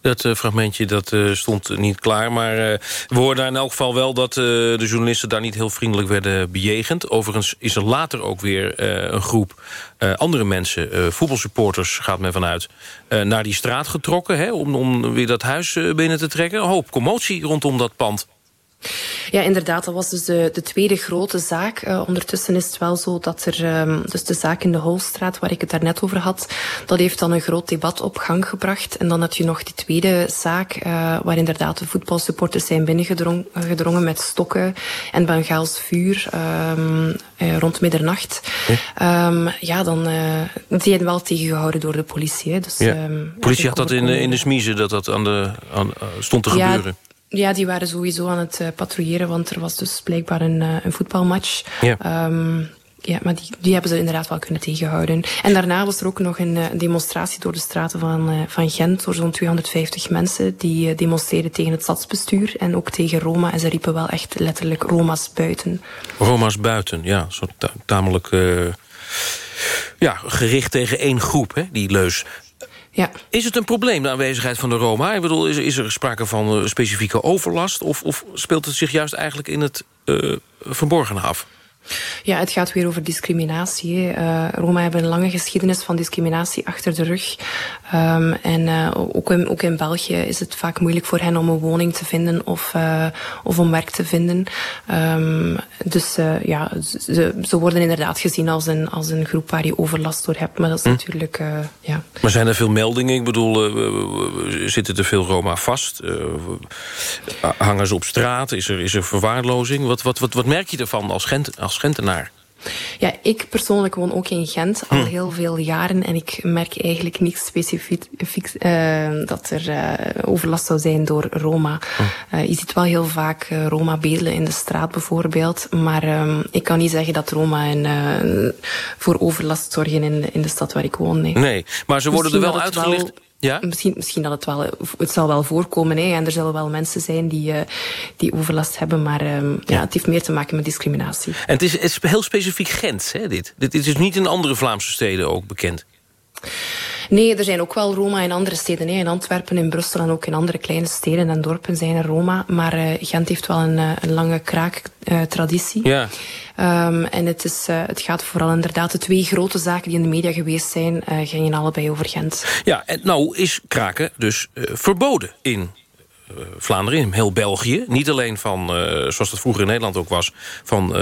Dat uh, fragmentje dat, uh, stond niet klaar. Maar uh, we hoorden in elk geval wel dat de journalisten daar niet heel vriendelijk werden bejegend. Overigens is er later ook weer een groep andere mensen, voetbalsupporters gaat men vanuit, naar die straat getrokken. Hè, om, om weer dat huis binnen te trekken. Een hoop commotie rondom dat pand. Ja, inderdaad. Dat was dus de, de tweede grote zaak. Uh, ondertussen is het wel zo dat er... Um, dus de zaak in de Holstraat, waar ik het daarnet over had... dat heeft dan een groot debat op gang gebracht. En dan had je nog die tweede zaak... Uh, waar inderdaad de voetbalsupporters zijn binnengedrongen met stokken en Bengaals vuur um, uh, rond middernacht. Ja, um, ja dan... die zijn wel tegengehouden door de politie. Hè. Dus, ja. De politie had dat in, in de smiezen, dat dat aan de, aan, stond te ja, gebeuren? Ja, die waren sowieso aan het uh, patrouilleren, want er was dus blijkbaar een, uh, een voetbalmatch. Ja. Um, ja, maar die, die hebben ze inderdaad wel kunnen tegenhouden. En daarna was er ook nog een, een demonstratie door de straten van, van Gent... door zo'n 250 mensen die demonstreerden tegen het stadsbestuur... en ook tegen Roma. En ze riepen wel echt letterlijk Roma's buiten. Roma's buiten, ja. Zo tamelijk ja, gericht tegen één groep, hè, die leus. Ja. Is het een probleem, de aanwezigheid van de Roma? Ik bedoel, is, er sprake van uh, specifieke overlast... Of, of speelt het zich juist eigenlijk in het uh, verborgene af? Ja, het gaat weer over discriminatie. Uh, Roma hebben een lange geschiedenis van discriminatie achter de rug. Um, en uh, ook, in, ook in België is het vaak moeilijk voor hen om een woning te vinden of, uh, of om werk te vinden. Um, dus ja, ze, ze, worden inderdaad gezien als een, als een groep waar je overlast door hebt. Maar dat is hm. natuurlijk, ja. Maar zijn er veel meldingen? Ik bedoel, zitten er veel Roma vast? hangen ze op straat? Is er, is er verwaarlozing? Wat, wat, wat, wat merk je ervan als, Gent, als Gentenaar? Ja, ik persoonlijk woon ook in Gent al hm. heel veel jaren en ik merk eigenlijk niet specifiek uh, dat er uh, overlast zou zijn door Roma. Hm. Uh, je ziet wel heel vaak Roma bedelen in de straat bijvoorbeeld, maar ehm, ik kan niet zeggen dat Roma een, voor overlast zorgen in, in de stad waar ik woon. Nee, nee maar ze worden Misschien er wel uitgelicht... Ja? Misschien, misschien dat het wel, het zal wel voorkomen. Hè, en er zullen wel mensen zijn die, uh, die overlast hebben. Maar uh, ja. ja. het heeft meer te maken met discriminatie. En het is, het is heel specifiek Gent, hè, dit. Dit is niet in andere Vlaamse steden ook bekend. Nee, er zijn ook wel Roma in andere steden. Hè. In Antwerpen, in Brussel en ook in andere kleine steden en dorpen zijn er Roma. Maar uh, Gent heeft wel een, een lange kraaktraditie. Uh, ja. Um, en het, is, uh, het gaat vooral inderdaad de twee grote zaken die in de media geweest zijn, gingen allebei over Gent. Ja, en nou is kraken dus verboden in Vlaanderen, in heel België. Niet alleen van, uh, zoals dat vroeger in Nederland ook was... van,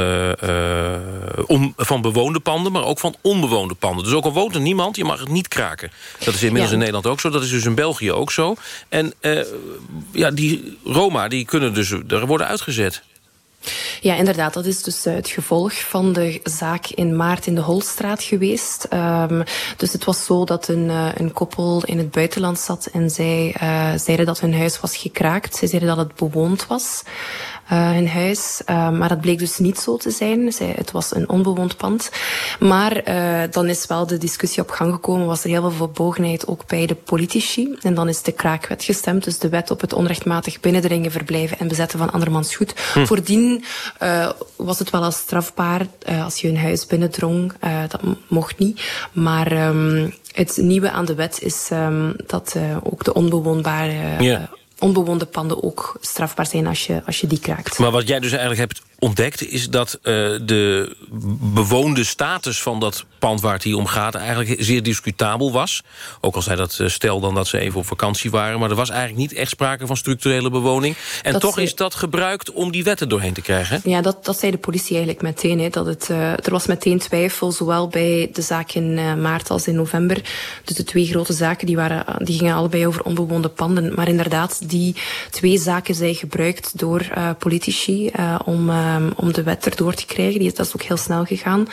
om, van bewoonde panden, maar ook van onbewoonde panden. Dus ook al woont er niemand, je mag het niet kraken. Dat is inmiddels ja. in Nederland ook zo, dat is dus in België ook zo. En ja, die Roma die kunnen dus er worden uitgezet. Ja, inderdaad. Dat is dus uh, het gevolg van de zaak in maart in de Holstraat geweest. Um, dus het was zo dat een, uh, een koppel in het buitenland zat en zij uh, zeiden dat hun huis was gekraakt. Zij zeiden dat het bewoond was uh, hun huis. Uh, maar dat bleek dus niet zo te zijn. Zij, het was een onbewoond pand. Maar dan is wel de discussie op gang gekomen. Was er heel veel verbogenheid ook bij de politici. En dan is de kraakwet gestemd. Dus de wet op het onrechtmatig binnendringen, verblijven en bezetten van andermans goed. Hm. Voordien was het wel als strafbaar als je een huis binnendrong. dat mocht niet. Maar um, het nieuwe aan de wet is um, dat ook de onbewoonbare... Onbewoonde panden ook strafbaar zijn als je, als je die kraakt. Maar wat jij dus eigenlijk hebt ontdekt... is dat uh, de bewoonde status van dat pand waar het hier om gaat... eigenlijk zeer discutabel was. Ook al zei dat uh, stel dan dat ze even op vakantie waren... maar er was eigenlijk niet echt sprake van structurele bewoning. En dat toch ze... is dat gebruikt om die wetten doorheen te krijgen? Ja, dat, dat zei de politie eigenlijk meteen. Hè, dat het, uh, er was meteen twijfel, zowel bij de zaak in maart als in november. Dus de twee grote zaken die, waren, die gingen allebei over onbewoonde panden. Maar inderdaad, die twee zaken zijn gebruikt door politici... om um, om de wet erdoor te krijgen. Die, dat is ook heel snel gegaan.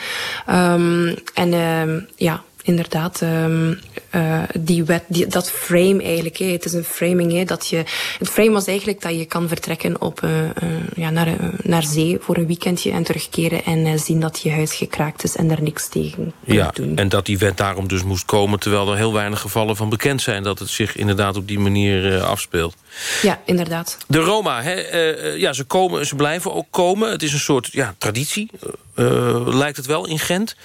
Um, en uh, ja, inderdaad, um, uh, die wet, die, dat frame eigenlijk. Het is een framing. Dat je, het frame was eigenlijk dat je kan vertrekken op, uh, uh, ja, naar, naar zee voor een weekendje en terugkeren en zien dat je huis gekraakt is en daar niks tegen ja, doen. En dat die wet daarom dus moest komen, terwijl er heel weinig gevallen van bekend zijn dat het zich inderdaad op die manier afspeelt. Ja, inderdaad. De Roma, hè, ja, ze, komen, ze blijven ook komen. Het is een soort ja, traditie, lijkt het wel, in Gent.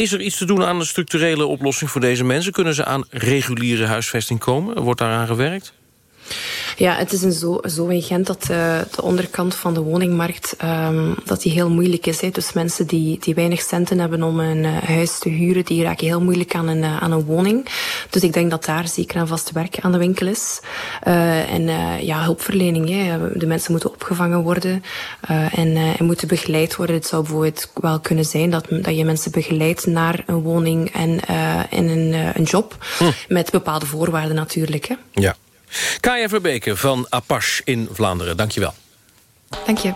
Is er iets te doen aan een structurele oplossing voor deze mensen? Kunnen ze aan reguliere huisvesting komen? Wordt daaraan gewerkt? Ja, het is een zo, zo in Gent dat de, de onderkant van de woningmarkt um, dat die heel moeilijk is. Hè. Dus mensen die, die weinig centen hebben om een uh, huis te huren, die raken heel moeilijk aan een, uh, aan een woning. Dus ik denk dat daar zeker aan vast werk aan de winkel is. Uh, en ja, hulpverlening. Hè. De mensen moeten opgevangen worden en, en moeten begeleid worden. Het zou bijvoorbeeld wel kunnen zijn dat, dat je mensen begeleidt naar een woning en, en een, een job. Hm. Met bepaalde voorwaarden natuurlijk. Hè. Ja. Kaya Verbeke van Apache in Vlaanderen, dankjewel. Dank je.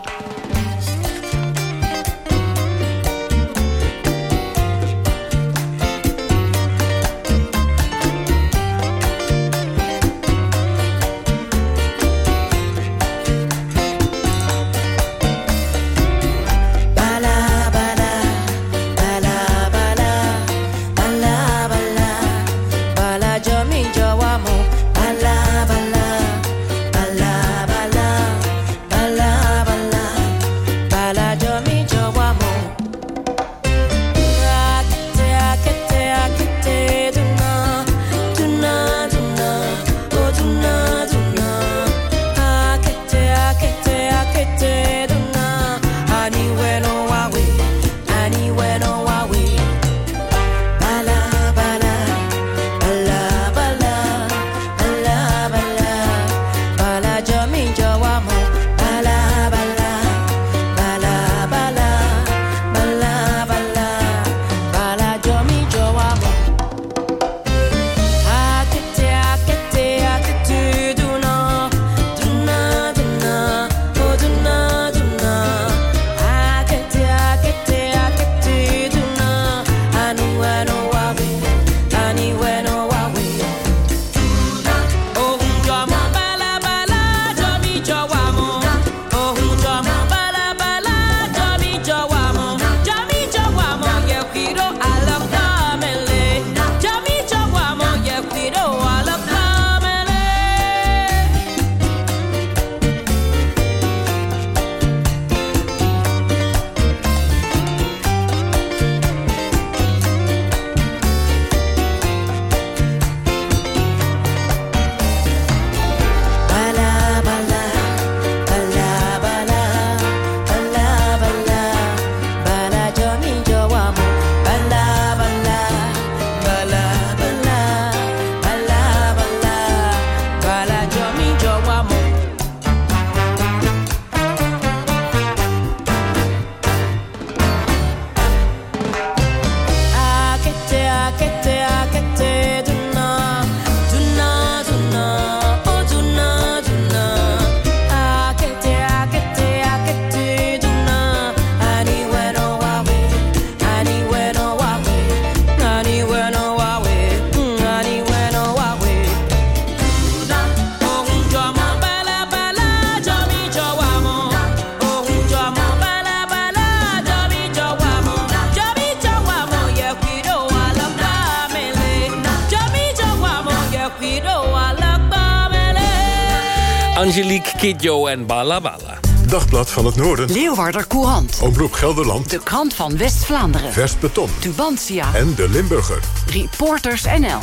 Kidjo en Bala Bala. Dagblad van het Noorden. Leeuwarder Courant. Omroep Gelderland. De krant van West-Vlaanderen. Vers Beton. Tubantia. En de Limburger. Reporters NL.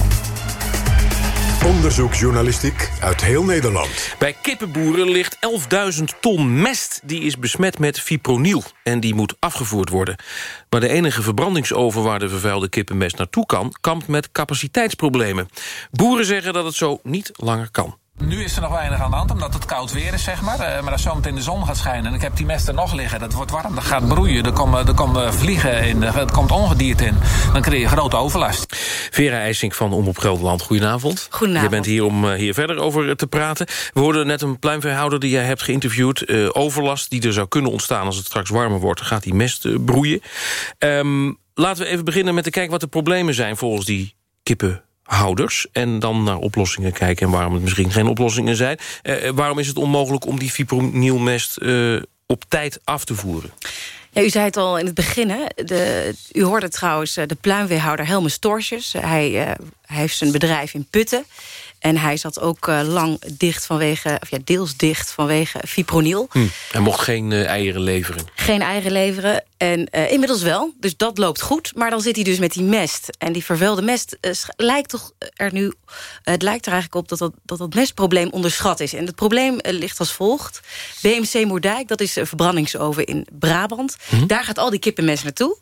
Onderzoeksjournalistiek uit heel Nederland. Bij kippenboeren ligt 11.000 ton mest. Die is besmet met fipronil en die moet afgevoerd worden. Maar de enige verbrandingsoven waar de vervuilde kippenmest naartoe kan... kampt met capaciteitsproblemen. Boeren zeggen dat het zo niet langer kan. Nu is er nog weinig aan de hand, omdat het koud weer is, zeg maar. Uh, maar als zometeen de zon gaat schijnen en ik heb die mest er nog liggen... dat wordt warm, dat gaat broeien, er komen, er komen vliegen in, er komt ongedierte in. Dan krijg je grote overlast. Vera IJsink van Omroep Gelderland, goedenavond. Goedenavond. Je bent hier om uh, hier verder over te praten. We hoorden net een pluimveehouder die jij hebt geïnterviewd. Uh, overlast die er zou kunnen ontstaan als het straks warmer wordt... gaat die mest broeien. Um, laten we even beginnen met te kijken wat de problemen zijn... volgens die kippen houders en dan naar oplossingen kijken... en waarom het misschien geen oplossingen zijn. Uh, waarom is het onmogelijk om die fipronilmest uh, op tijd af te voeren? Ja, u zei het al in het begin. De, u hoorde trouwens de pluimveehouder Helme Storsjes. Hij, hij heeft zijn bedrijf in Putten. En hij zat ook uh, lang dicht vanwege, of ja, deels dicht vanwege fipronil. Hm. Hij mocht geen uh, eieren leveren. Geen eieren leveren. En uh, inmiddels wel. Dus dat loopt goed. Maar dan zit hij dus met die mest. En die vervuilde mest lijkt toch er nu... het lijkt er eigenlijk op dat dat, dat, dat mestprobleem onderschat is. En het probleem ligt als volgt. BMC Moerdijk, dat is een verbrandingsoven in Brabant. Hm. Daar gaat al die kippenmest naartoe.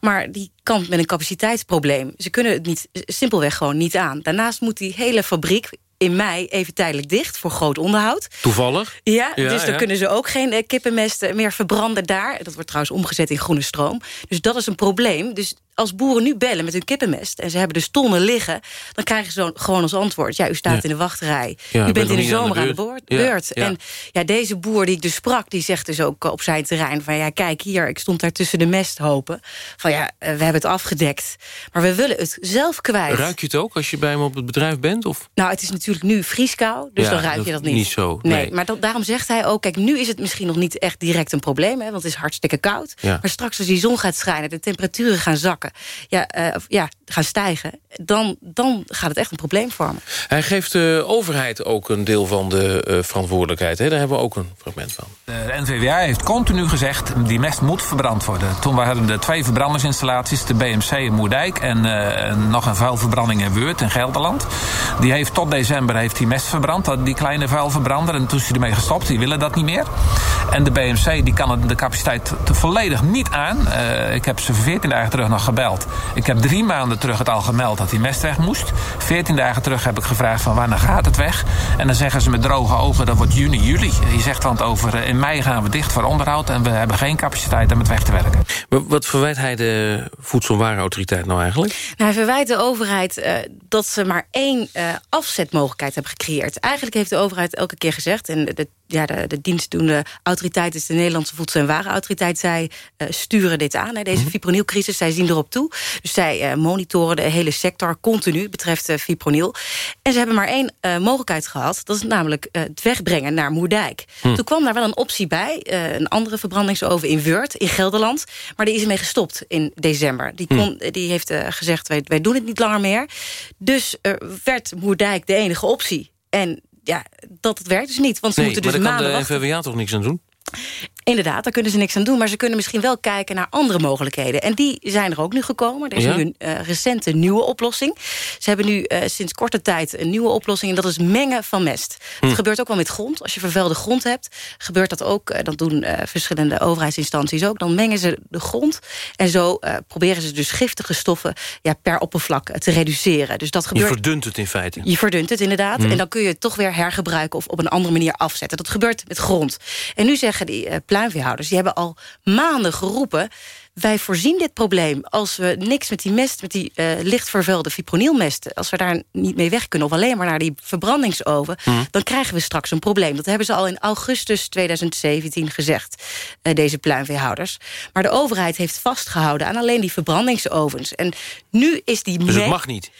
Maar die kampt met een capaciteitsprobleem. Ze kunnen het niet, simpelweg gewoon niet aan. Daarnaast moet die hele fabriek in mei even tijdelijk dicht voor groot onderhoud. Toevallig? Ja, ja dus dan ja. kunnen ze ook geen uh, kippenmest meer verbranden daar. Dat wordt trouwens omgezet in groene stroom. Dus dat is een probleem. Dus als boeren nu bellen met hun kippenmest... en ze hebben dus tonnen liggen... dan krijgen ze zo gewoon als antwoord... ja, u staat ja. in de wachtrij. Ja, u bent in de zomer aan de, aan de beurt. En ja, deze boer die ik dus sprak... die zegt dus ook op zijn terrein van... ja, kijk hier, ik stond daar tussen de mesthopen. Van ja, we hebben het afgedekt. Maar we willen het zelf kwijt. Ruik je het ook als je bij hem op het bedrijf bent? Of? Nou, het is natuurlijk nu vrieskou, dus dan ruik je dat niet. Niet zo, nee. nee. maar dat, daarom zegt hij ook... kijk, nu is het misschien nog niet echt direct een probleem... Hè, want het is hartstikke koud. Maar straks als die zon gaat schijnen... de temperaturen gaan zakken... ja, uh, ja, gaan stijgen, dan, dan gaat het echt een probleem vormen. Hij geeft de overheid ook een deel van de uh, verantwoordelijkheid. Hè? Daar hebben we ook een fragment van. De NVWA heeft continu gezegd, die mest moet verbrand worden. Toen waren er twee verbrandingsinstallaties, de BMC in Moerdijk... en uh, nog een vuilverbranding in Weurt in Gelderland. Die heeft tot december heeft die mest verbrand, die kleine vuilverbrander. En toen is hij ermee gestopt, die willen dat niet meer. En de BMC die kan de capaciteit volledig niet aan. Uh, ik heb ze 14 dagen terug nog gebeld. Ik heb drie maanden terug het al gemeld dat die mest weg moest. 14 dagen terug heb ik gevraagd van wanneer gaat het weg. En dan zeggen ze met droge ogen dat wordt juni, juli. Je zegt want over in mei gaan we dicht voor onderhoud... en we hebben geen capaciteit om het weg te werken. Maar wat verwijt hij de Voedselwarenautoriteit nou eigenlijk? Nou, hij verwijt de overheid uh, dat ze maar één uh, afzetmogelijkheid hebben gecreëerd. Eigenlijk heeft de overheid elke keer gezegd... en de, ja, de, de dienstdoende autoriteit is de Nederlandse Voedsel- en Warenautoriteit. Zij uh, sturen dit aan, hè, deze -hmm. fipronilcrisis. Zij zien erop toe. Dus zij uh, monitoren de hele sector continu betreft uh, fipronil. En ze hebben maar één mogelijkheid gehad. Dat is namelijk het wegbrengen naar Moerdijk. Hm. Toen kwam daar wel een optie bij. een andere verbrandingsoven in Wurt, in Gelderland. Maar die is ermee gestopt in december. Die, kon, hm. die heeft gezegd, wij, wij doen het niet langer meer. Dus werd Moerdijk de enige optie. En ja, dat het werkt dus niet. Want ze nee, moeten dus maar daar kan de NVWA toch niks aan doen? Inderdaad, daar kunnen ze niks aan doen. Maar ze kunnen misschien wel kijken naar andere mogelijkheden. En die zijn er ook nu gekomen. Er is Ja? nu een uh, recente nieuwe oplossing. Ze hebben nu uh, sinds korte tijd een nieuwe oplossing... en dat is mengen van mest. Hm. Het gebeurt ook wel met grond. Als je vervuilde grond hebt, gebeurt dat ook. Uh, dat doen verschillende overheidsinstanties ook. Dan mengen ze de grond. En zo proberen ze dus giftige stoffen ja, per oppervlak te reduceren. Dus dat Je gebeurt... verdunt het in feite. Je verdunt het inderdaad. Hm. En dan kun je het toch weer hergebruiken of op een andere manier afzetten. Dat gebeurt met grond. En nu zeggen die uh, pluimveehouders, die hebben al maanden geroepen... wij voorzien dit probleem. Als we niks met die mest, met die uh, licht vervuilde fipronilmest... als we daar niet mee weg kunnen of alleen maar naar die verbrandingsoven... Hm. dan krijgen we straks een probleem. Dat hebben ze al in augustus 2017 gezegd, uh, deze pluimveehouders. Maar de overheid heeft vastgehouden aan alleen die verbrandingsovens. En nu is die... Dus het mag niet.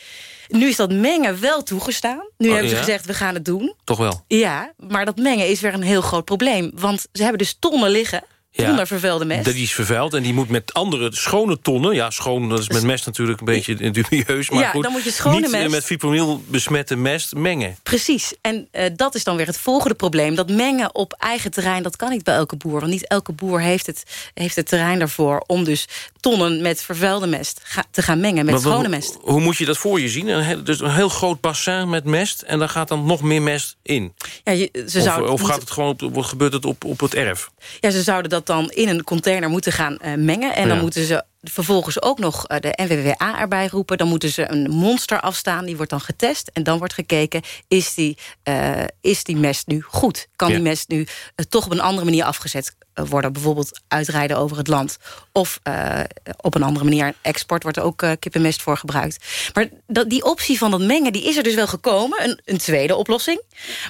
Nu is dat mengen wel toegestaan. Nu Oh, hebben ze ja? gezegd, we gaan het doen. Toch wel. Ja, maar dat mengen is weer een heel groot probleem. Want ze hebben dus tonnen liggen. zonder vervuilde mest. Die is vervuild en die moet met andere schone tonnen... ja, schoon, dat is met mest natuurlijk een beetje dubieus... maar Ja, goed, dan moet je schone niet eh, mest- met fipronil besmette mest mengen. Precies. En eh, dat is dan weer het volgende probleem. Dat mengen op eigen terrein, dat kan niet bij elke boer. Want niet elke boer heeft het, heeft het terrein daarvoor... om dus tonnen met vervuilde mest ga- te gaan mengen met Maar schone mest. Hoe moet je dat voor je zien? Een heel, dus een heel groot bassin met mest... en daar gaat dan nog meer mest in? Ja, je, ze of zouden of gaat het gewoon op, gebeurt het op, op het erf? Ja, ze zouden dat dan in een container moeten gaan eh, mengen. En dan moeten ze vervolgens ook nog eh, de NWWA erbij roepen. Dan moeten ze een monster afstaan, die wordt dan getest. En dan wordt gekeken, is die, eh, is die mest nu goed? Kan Ja. die mest nu toch op een andere manier afgezet worden? Bijvoorbeeld uitrijden over het land. Of eh, op een andere manier. Export wordt ook eh, kippenmest voor gebruikt. Maar dat, die optie van dat mengen, die is er dus wel gekomen. Een, een tweede oplossing.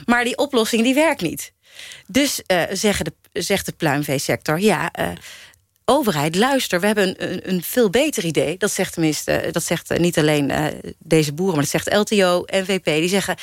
Maar die oplossing die werkt niet. Dus eh, zeggen de, zegt de pluimveesector... ja, eh, overheid, luister, we hebben een, een, veel beter idee. Dat zegt tenminste, eh, dat zegt eh, niet alleen eh, deze boeren... maar dat zegt LTO, NVP, die zeggen...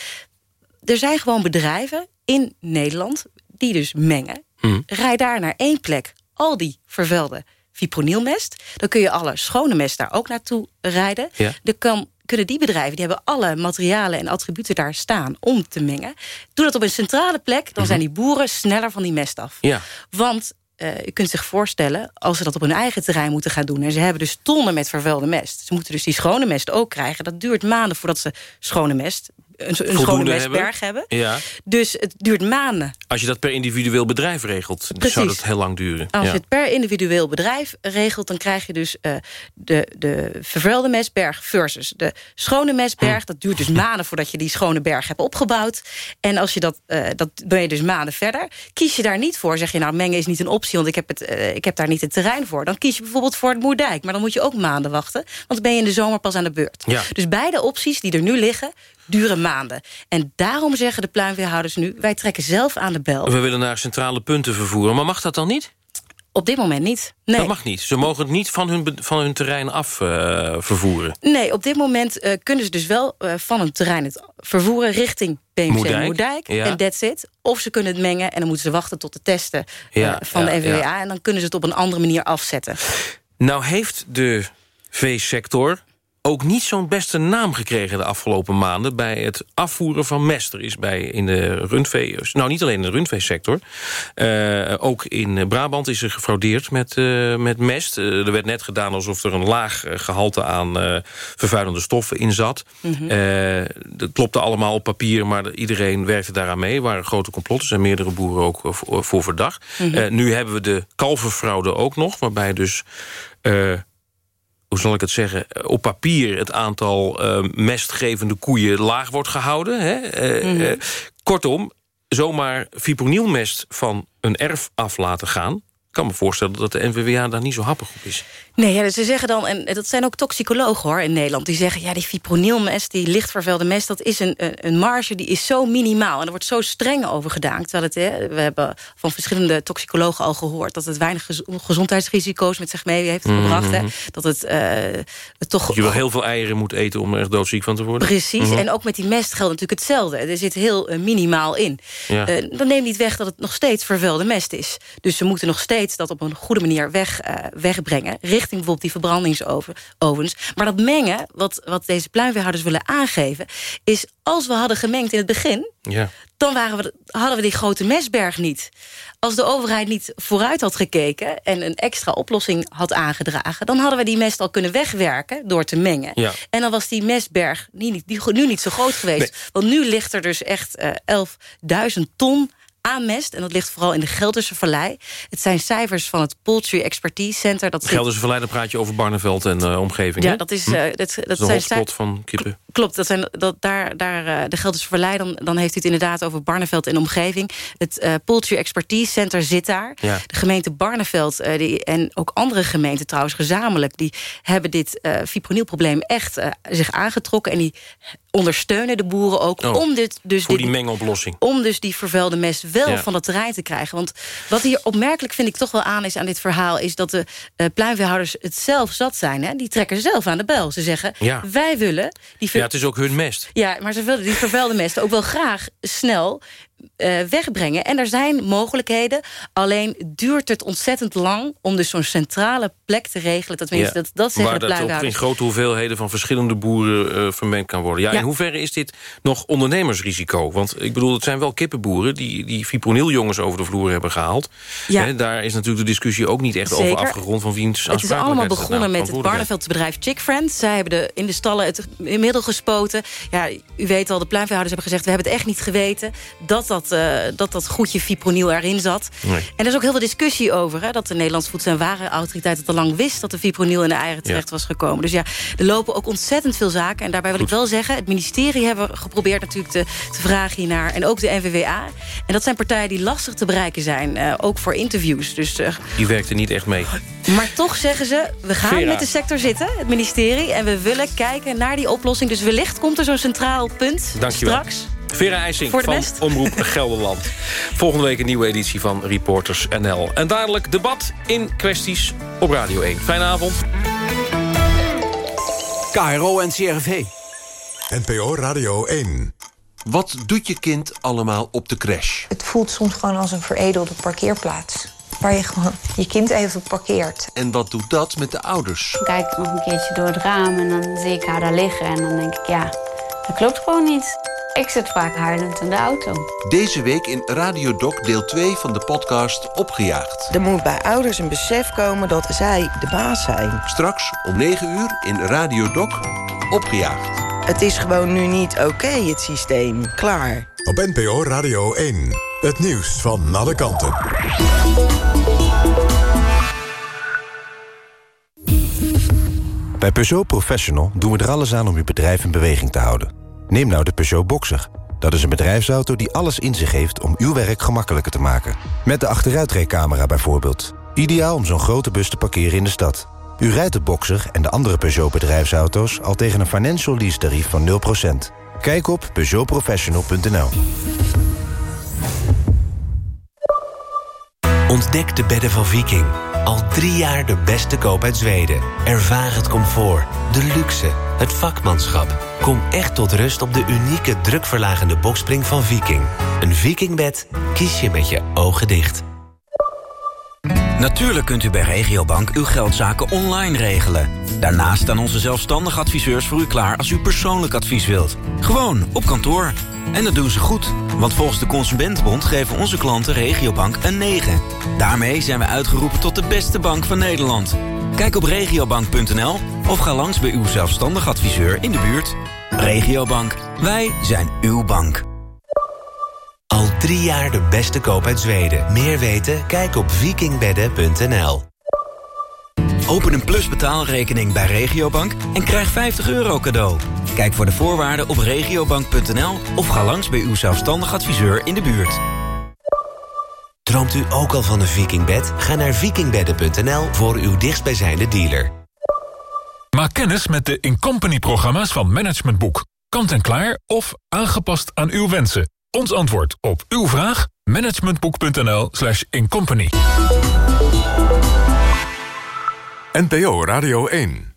er zijn gewoon bedrijven in Nederland die dus mengen. Rij daar naar één plek al die vervuilde fipronilmest. Dan kun je alle schone mest daar ook naartoe rijden. Ja. Dan kan, kunnen die bedrijven, die hebben alle materialen en attributen daar staan om te mengen. Doe dat op een centrale plek, dan zijn die boeren sneller van die mest af. Ja. Want eh, je kunt zich voorstellen, als ze dat op hun eigen terrein moeten gaan doen... en ze hebben dus tonnen met vervuilde mest... ze moeten dus die schone mest ook krijgen. Dat duurt maanden voordat ze schone mest, een, een schone mestberg hebben. Ja. Dus het duurt maanden. Als je dat per individueel bedrijf regelt, dan Precies. zou dat heel lang duren. Als ja. je het per individueel bedrijf regelt... dan krijg je dus eh, de, de vervuilde mestberg versus de schone mestberg. Dat duurt dus maanden voordat je die schone berg hebt opgebouwd. En als je dat, eh, dat ben je dus maanden verder. Kies je daar niet voor, zeg je nou mengen is niet een optie... want ik heb, het, eh, ik heb daar niet het terrein voor. Dan kies je bijvoorbeeld voor het Moerdijk. Maar dan moet je ook maanden wachten, want dan ben je in de zomer pas aan de beurt. Ja. Dus beide opties die er nu liggen, duren maanden. En daarom zeggen de pluimveehouders nu... wij trekken zelf aan de bel. We willen naar centrale punten vervoeren, maar mag dat dan niet? Op dit moment niet. Nee. Dat mag niet. Ze mogen het niet van hun, van hun terrein af eh, vervoeren. Nee, op dit moment eh, kunnen ze dus wel eh, van een terrein het vervoeren richting BMC Moerdijk, Moerdijk. ja. En that's it. Of ze kunnen het mengen en dan moeten ze wachten tot de testen Ja, van ja, de NVWA. En dan kunnen ze het op een andere manier afzetten. Nou heeft de veesector ook niet zo'n beste naam gekregen de afgelopen maanden... bij het afvoeren van mest. Er is bij in de rundvee... Nou, niet alleen in de rundveesector. eh, ook in Brabant is er gefraudeerd met, eh, met mest. Eh, er werd net gedaan alsof er een laag eh, gehalte aan vervuilende stoffen in zat. Mhm. Dat klopte allemaal op papier, maar iedereen werkte daaraan mee. Er waren grote complotten, er zijn meerdere boeren ook voor, voor verdacht. Mhm. Nu hebben we de kalverfraude ook nog, waarbij dus... eh, hoe zal ik het zeggen, op papier het aantal eh, mestgevende koeien laag wordt gehouden. Hè? Eh, Mhm. eh, kortom, zomaar fipronilmest van een erf af laten gaan... Ik kan me voorstellen dat de NVWA daar niet zo happig op is. Nee, ja, dus ze zeggen dan, en dat zijn ook toxicologen hoor in Nederland... die zeggen, ja, die fipronilmest, die licht vervuilde mest... dat is een, een een marge, die is zo minimaal. En er wordt zo streng over gedaan. Terwijl het, hè, we hebben van verschillende toxicologen al gehoord... dat het weinig gez- gezondheidsrisico's met zich mee heeft gebracht. Hè? Mhm. Dat het, eh, het toch... Dat je wel heel veel eieren moet eten om er echt doodziek van te worden. Precies, Mhm. en ook met die mest geldt natuurlijk hetzelfde. Er zit heel eh, minimaal in. Ja. Eh, dat neemt niet weg dat het nog steeds vervuilde mest is. Dus ze moeten nog steeds dat op een goede manier weg, eh, wegbrengen... richting bijvoorbeeld die verbrandingsovens. Maar dat mengen, wat, wat deze pluimveehouders willen aangeven... is als we hadden gemengd in het begin... Ja. dan waren we, hadden we die grote mestberg niet. Als de overheid niet vooruit had gekeken... en een extra oplossing had aangedragen... dan hadden we die mest al kunnen wegwerken door te mengen. Ja. En dan was die mestberg niet, niet- die, nu niet zo groot geweest. Want nu ligt er dus echt eh 11.000 ton aan mest. En dat ligt vooral in de Gelderse Vallei. Het zijn cijfers van het Poultry Expertise Center. Dat zit- Gelderse Verleider praat je over Barneveld en eh, omgeving. Ja, dat is, eh, dat- dat is de zijn hotspot cijf- van kippen. Klopt, dat zijn, dat, daar, daar, eh, de Gelderse Vallei, dan, dan heeft u het inderdaad over Barneveld en omgeving. Het Poultry Expertise Center zit daar. Ja. De gemeente Barneveld die, en ook andere gemeenten trouwens gezamenlijk... die hebben dit fipronilprobleem echt zich aangetrokken... en die ondersteunen de boeren ook Oh, om dit... Dus voor dit, die mengoplossing. om dus die vervuilde mest wel Ja. van dat terrein te krijgen. Want wat hier opmerkelijk vind ik toch wel aan is aan dit verhaal... is dat de eh pluimveehouders het zelf zat zijn. Hè? Die trekken zelf aan de bel. Ze zeggen, Ja. wij willen... Die Ja, het is ook hun mest. ja, maar ze willen die vervuilde mest ook wel graag snel eh, wegbrengen. En er zijn mogelijkheden. Alleen duurt het ontzettend lang om dus zo'n centrale plek te regelen. Dat, Ja, dat, dat zeggen waar de dat ook in grote hoeveelheden van verschillende boeren eh, vermengd kan worden. Ja, Ja. In hoeverre is dit nog ondernemersrisico? Want ik bedoel, het zijn wel kippenboeren die, die fiproniljongens over de vloer hebben gehaald. Ja. Daar is natuurlijk de discussie ook niet echt over afgerond van wiens Het is allemaal begonnen nou? met het Barneveldse bedrijf Chick Friends. Zij hebben de, in de stallen het inmiddel gespoten. Ja, u weet al, de pluimveehouders hebben gezegd... we hebben het echt niet geweten dat dat, eh, dat, dat goedje fipronil erin zat. Nee. En er is ook heel veel discussie over... Hè, dat de Nederlandse Voedsel- en Warenautoriteit het al lang wist... dat de fipronil in de eieren terecht was gekomen. Dus ja, er lopen ook ontzettend veel zaken. En daarbij wil ik wel zeggen... het ministerie hebben geprobeerd natuurlijk te, te vragen hiernaar... en ook de NVWA. En dat zijn partijen die lastig te bereiken zijn. eh, ook voor interviews. Dus eh, Die werkte niet echt mee. maar toch zeggen ze, we gaan Vera. met de sector zitten, het ministerie... en we willen kijken naar die oplossing. Dus wellicht komt er zo'n centraal punt Dankjewel. straks. Vera IJsing van best. Omroep Gelderland. Volgende week een nieuwe editie van Reporters NL. En dadelijk debat in kwesties op Radio 1. Fijne avond. KRO en CRV. NPO Radio 1. Wat doet je kind allemaal op de crash? Het voelt soms gewoon als een veredelde parkeerplaats. Waar je gewoon je kind even parkeert. En wat doet dat met de ouders? Ik kijk nog een keertje door het raam en dan zie ik haar daar liggen. En dan denk ik, ja, dat klopt gewoon niet. Ik zit vaak huilend in de auto. Deze week in Radio Doc deel 2 van de podcast Opgejaagd. Er moet bij ouders een besef komen dat zij de baas zijn. Straks om 9 uur in Radio Doc Opgejaagd. Het is gewoon nu niet oké, het systeem. Klaar. Op NPO Radio 1. Het nieuws van alle kanten. Bij Peugeot Professional doen we er alles aan om uw bedrijf in beweging te houden. Neem nou de Peugeot Boxer. Dat is een bedrijfsauto die alles in zich heeft om uw werk gemakkelijker te maken. Met de achteruitrijcamera bijvoorbeeld. Ideaal om zo'n grote bus te parkeren in de stad. U rijdt de Boxer en de andere Peugeot bedrijfsauto's... al tegen een financial lease tarief van 0%. Kijk op peugeotprofessional.nl. Ontdek de bedden van Viking. Al drie jaar de beste koop uit Zweden. Ervaar het comfort, de luxe, het vakmanschap. Kom echt tot rust op de unieke drukverlagende bokspring van Viking. Een Vikingbed kies je met je ogen dicht. Natuurlijk kunt u bij Regiobank uw geldzaken online regelen. Daarnaast staan onze zelfstandige adviseurs voor u klaar als u persoonlijk advies wilt. Gewoon op kantoor. En dat doen ze goed, want volgens de Consumentenbond geven onze klanten Regiobank een 9. Daarmee zijn we uitgeroepen tot de beste bank van Nederland. Kijk op regiobank.nl of ga langs bij uw zelfstandig adviseur in de buurt. Regiobank, wij zijn uw bank. Al drie jaar de beste koop uit Zweden. Meer weten? Kijk op vikingbedden.nl. Open een Plus betaalrekening bij Regiobank en krijg 50 euro cadeau. Kijk voor de voorwaarden op regiobank.nl of ga langs bij uw zelfstandig adviseur in de buurt. Droomt u ook al van een vikingbed? Ga naar vikingbedden.nl voor uw dichtstbijzijnde dealer. Maak kennis met de Incompany-programma's van Management Boek. Kant en klaar of aangepast aan uw wensen. Ons antwoord op uw vraag? managementboek.nl slash incompany. NPO Radio 1.